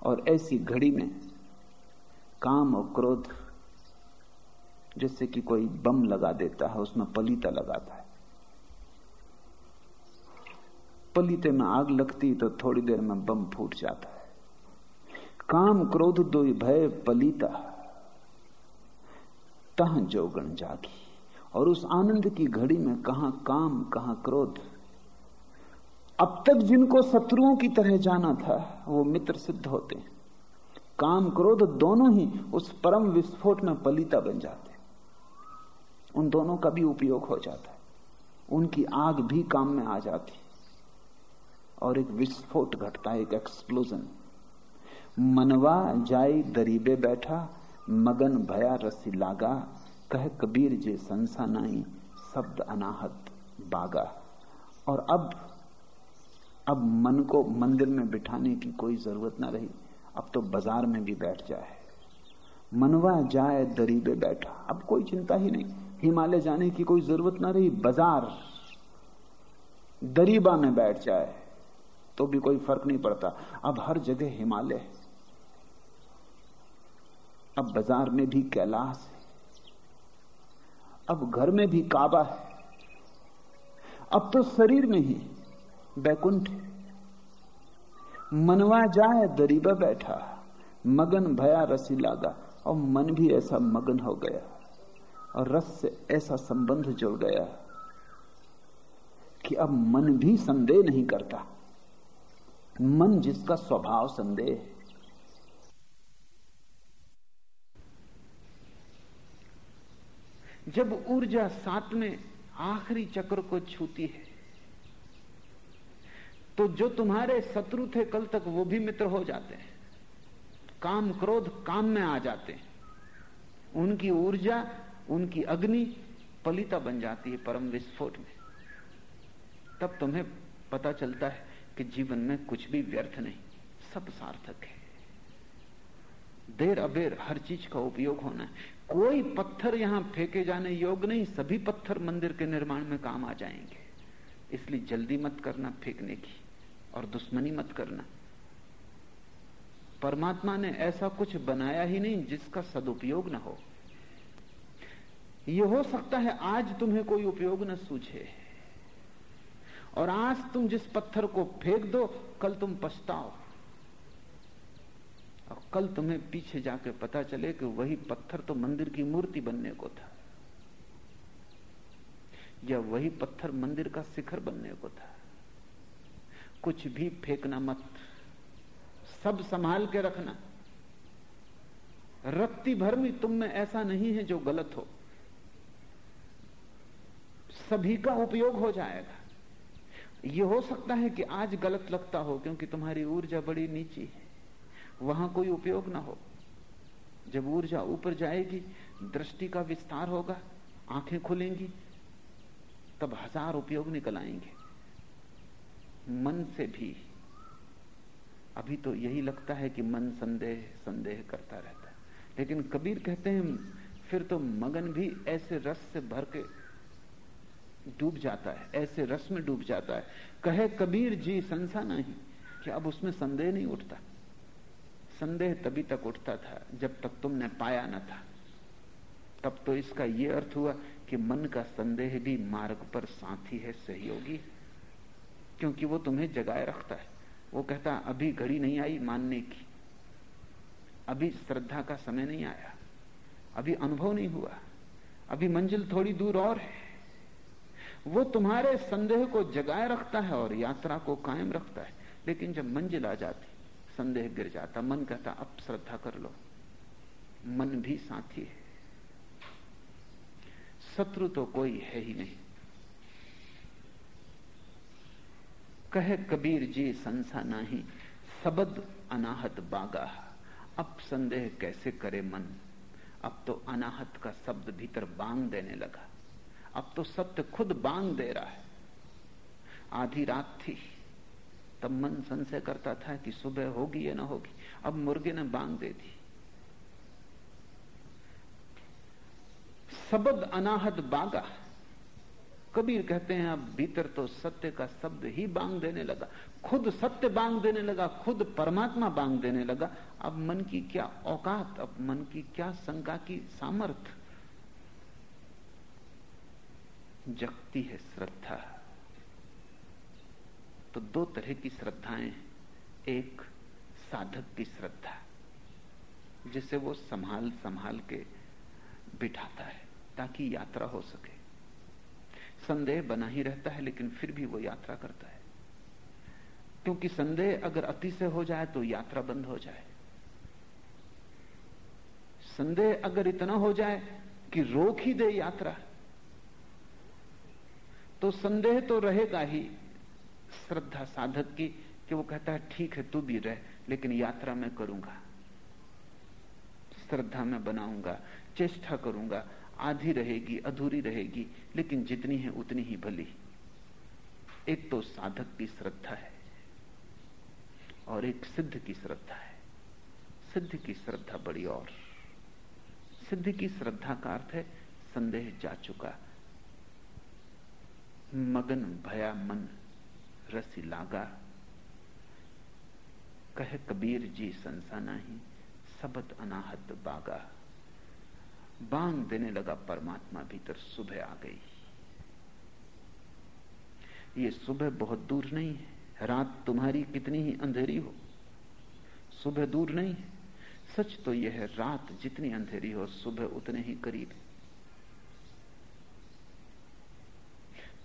और ऐसी घड़ी में काम और क्रोध जैसे कि कोई बम लगा देता है, उसमें पलीता लगाता है। पलीते में आग लगती तो थोड़ी देर में बम फूट जाता है। काम, क्रोध दो भय, पलीता। तह जोगण जागी। और उस आनंद की घड़ी में कहा काम, कहा क्रोध अब तक जिनको शत्रुओं की तरह जाना था, वो मित्र सिद्ध होते हैं। काम क्रोध दोनों ही उस परम विस्फोट में पलीता बन जाते उन दोनों का भी उपयोग हो जाता है। उनकी आग भी काम में आ जाती और एक विस्फोट घटता है, एक एक्सप्लोजन मनवा जाई दरीबे बैठा, मगन भया रसी लागा, कह कबीर जे संसा नाई शब्द अनाहत बागा। और अब अब मन को मंदिर में बिठाने की कोई ज़रूरत ना रही। अब तो बाज़ार में भी बैठ जाए। मनवा जाए, दरीबे बैठा। अब कोई चिंता ही नहीं। हिमालय जाने की कोई ज़रूरत ना रही। बाज़ार दरीबा में बैठ जाए तो भी कोई फ़र्क नहीं पड़ता। अब हर जगह हिमालय अब बाज़ार में भी कैलाश है। अब घर में भी काबा है। अब तो शरीर में ही बैकुंठ मनवा जाए दरीबा बैठा, मगन भया रसी लागा, और मन भी ऐसा मगन हो गया, और रस से ऐसा संबंध जुड़ गया कि अब मन भी संदेह नहीं करता। मन जिसका स्वभाव संदेह जब ऊर्जा सातवें आखिरी चक्र को छूती है तो जो तुम्हारे शत्रु थे कल तक वो भी मित्र हो जाते हैं। काम क्रोध काम में आ जाते हैं। उनकी ऊर्जा, उनकी अग्नि पलिता बन जाती है परम विस्फोट में। तब तुम्हें पता चलता है कि जीवन में कुछ भी व्यर्थ नहीं, सब सार्थक है। देर अबेर हर चीज़ का उपयोग होना है। कोई पत्थर यहाँ फेंके जाने योग्य नहीं, सभी पत्थर मंदिर के निर्माण में काम आ जाएँगे। इसलिए जल्दी मत करना फेंकने की। और दुश्मनी मत करना। परमात्मा ने ऐसा कुछ बनाया ही नहीं जिसका सदुपयोग ना हो। यह हो सकता है आज तुम्हें कोई उपयोग न सूझे। और आज तुम जिस पत्थर को फेंक दो, कल तुम पछताओ। और कल तुम्हें पीछे जाके पता चले कि वही पत्थर तो मंदिर की मूर्ति बनने को था। या वही पत्थर मंदिर का शिखर बनने को था। कुछ भी फेंकना मत। सब संभाल के रखना। रत्ती भर में तुम में ऐसा नहीं है जो गलत हो। सभी का उपयोग हो जाएगा। यह हो सकता है कि आज गलत लगता हो, क्योंकि तुम्हारी ऊर्जा बड़ी नीची है। वहाँ कोई उपयोग ना हो। जब ऊर्जा ऊपर जाएगी, दृष्टि का विस्तार होगा, आँखें खुलेंगी, तब हज़ार उपयोग निकल आएँगे। मन से भी। अभी तो यही लगता है कि मन संदेह संदेह करता रहता है। लेकिन कबीर कहते हैं, फिर तो मगन भी ऐसे रस से भर के डूब जाता है, ऐसे रस में डूब जाता है। कहे कबीर जी, संसा नहीं, कि अब उसमें संदेह नहीं उठता। संदेह तभी तक उठता था, जब तक तुमने पाया ना था। तब तो इसका यह अर्थ हुआ कि मन का संदेह भी मार्ग पर साथी है, सहयोगी क्योंकि वो तुम्हें जगाए रखता है। वो कहता, अभी घड़ी नहीं आई मानने की। अभी श्रद्धा का समय नहीं आया। अभी अनुभव नहीं हुआ। अभी मंजिल थोड़ी दूर और है। वो तुम्हारे संदेह को जगाए रखता है और यात्रा को कायम रखता है। लेकिन जब मंजिल आ जाती, संदेह गिर जाता। मन कहता, अब श्रद्धा कर लो। मन भी साथी है। शत्रु तो कोई है ही नहीं। कहे, कबीर जी, संसा नाही, सबद अनाहत बागा। अब संदेह कैसे करे मन? अब तो अनाहत का शब्द भीतर बांग देने लगा। अब तो सत्य खुद बांग दे रहा है। आधी रात थी, तब मन संशय करता था कि सुबह होगी या ना होगी। अब मुर्गे ने बांग दे दी। सबद अनाहत बागा। कबीर कहते हैं, अब भीतर तो सत्य का शब्द ही बांग देने लगा। खुद सत्य बांग देने लगा, खुद परमात्मा बांग देने लगा। अब मन की क्या औकात, अब मन की क्या शंका की सामर्थ? जगती है श्रद्धा। तो दो तरह की श्रद्धाएँ एक साधक की श्रद्धा, जिसे वो संभाल संभाल के बिठाता है, ताकि यात्रा हो सके। संदेह बना ही रहता है, लेकिन फिर भी वो यात्रा करता है। क्योंकि संदेह अगर अति से हो जाए तो यात्रा बंद हो जाए। संदेह अगर इतना हो जाए कि रोक ही दे यात्रा तो संदेह तो रहेगा ही श्रद्धा साधक की, कि वो कहता है, ठीक है, तू भी रह, लेकिन यात्रा मैं करूँगा। श्रद्धा में बनाऊँगा, चेष्टा करूँगा आधी रहेगी, अधूरी रहेगी, लेकिन जितनी है उतनी ही भली। एक तो साधक की श्रद्धा है और एक सिद्ध की श्रद्धा है। सिद्ध की श्रद्धा बड़ी और। सिद्ध की श्रद्धा का अर्थ है, संदेह जा चुका। मगन भया मन रसी लागा। कहे कबीर जी संसा नहीं सबत अनाहत बागा। बांग देने लगा परमात्मा भीतर सुबह आ गई। ये सुबह बहुत दूर नहीं है। रात तुम्हारी कितनी ही अंधेरी हो। सुबह दूर नहीं है। सच तो यह है, रात जितनी अंधेरी हो, सुबह उतने ही करीब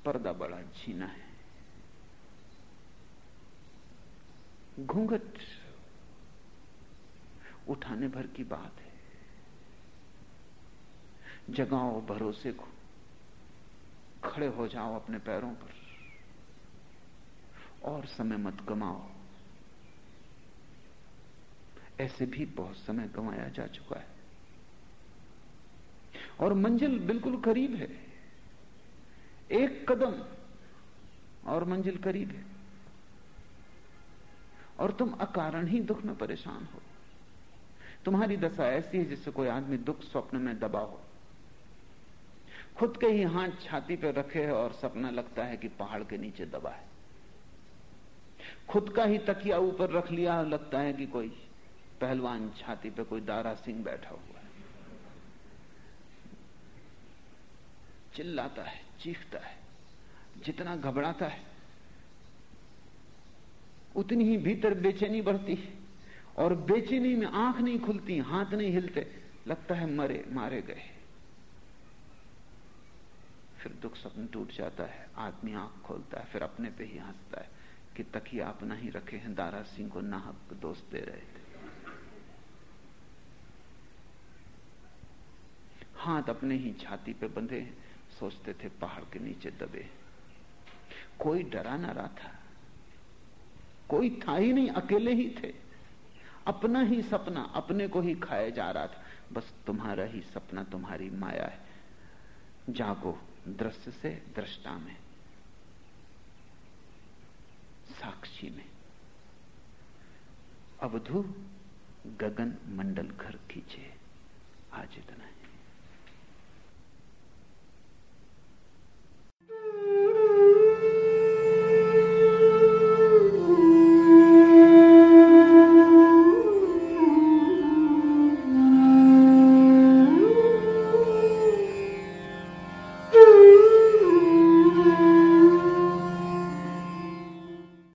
पर्दा बड़ा झीना है। घूंघट उठाने भर की बात है। जगाओ भरोसे को खड़े हो जाओ अपने पैरों पर और समय मत गमाओ ऐसे भी बहुत समय गंवाया जा चुका है। और मंजिल बिल्कुल करीब है। एक कदम और मंजिल करीब है। और तुम अकारण ही दुख में परेशान हो। तुम्हारी दशा ऐसी है जिससे कोई आदमी दुख स्वप्न में दबा हो। खुद के ही हाथ छाती पर रखे है और सपना लगता है कि पहाड़ के नीचे दबा है। खुद का ही तकिया ऊपर रख लिया, लगता है कि कोई पहलवान छाती पे कोई दारा सिंह बैठा हुआ है। चिल्लाता है, चीखता है, जितना घबराता है, उतनी ही भीतर बेचैनी बढ़ती है और बेचैनी में आँख नहीं खुलती, हाथ नहीं हिलते, लगता है मरे, मारे गए फिर दुख स्वप्न टूट जाता है। आदमी आँख खोलता है, फिर अपने पे ही हंसता है कि तकिया अपना ही रखे हैं, दारा सिंह को नाहक दोस्त दे रहे थे। हाथ अपने ही छाती पे बंधे सोचते थे पहाड़ के नीचे दबे कोई डरा ना रहा था। कोई था ही नहीं, अकेले ही थे। अपना ही सपना, अपने को ही खाया जा रहा था। बस तुम्हारा ही सपना, तुम्हारी माया है। जागो दृश्य से दृष्टा में साक्षी में। अवधु गगन मंडल घर खींचे आज इतना।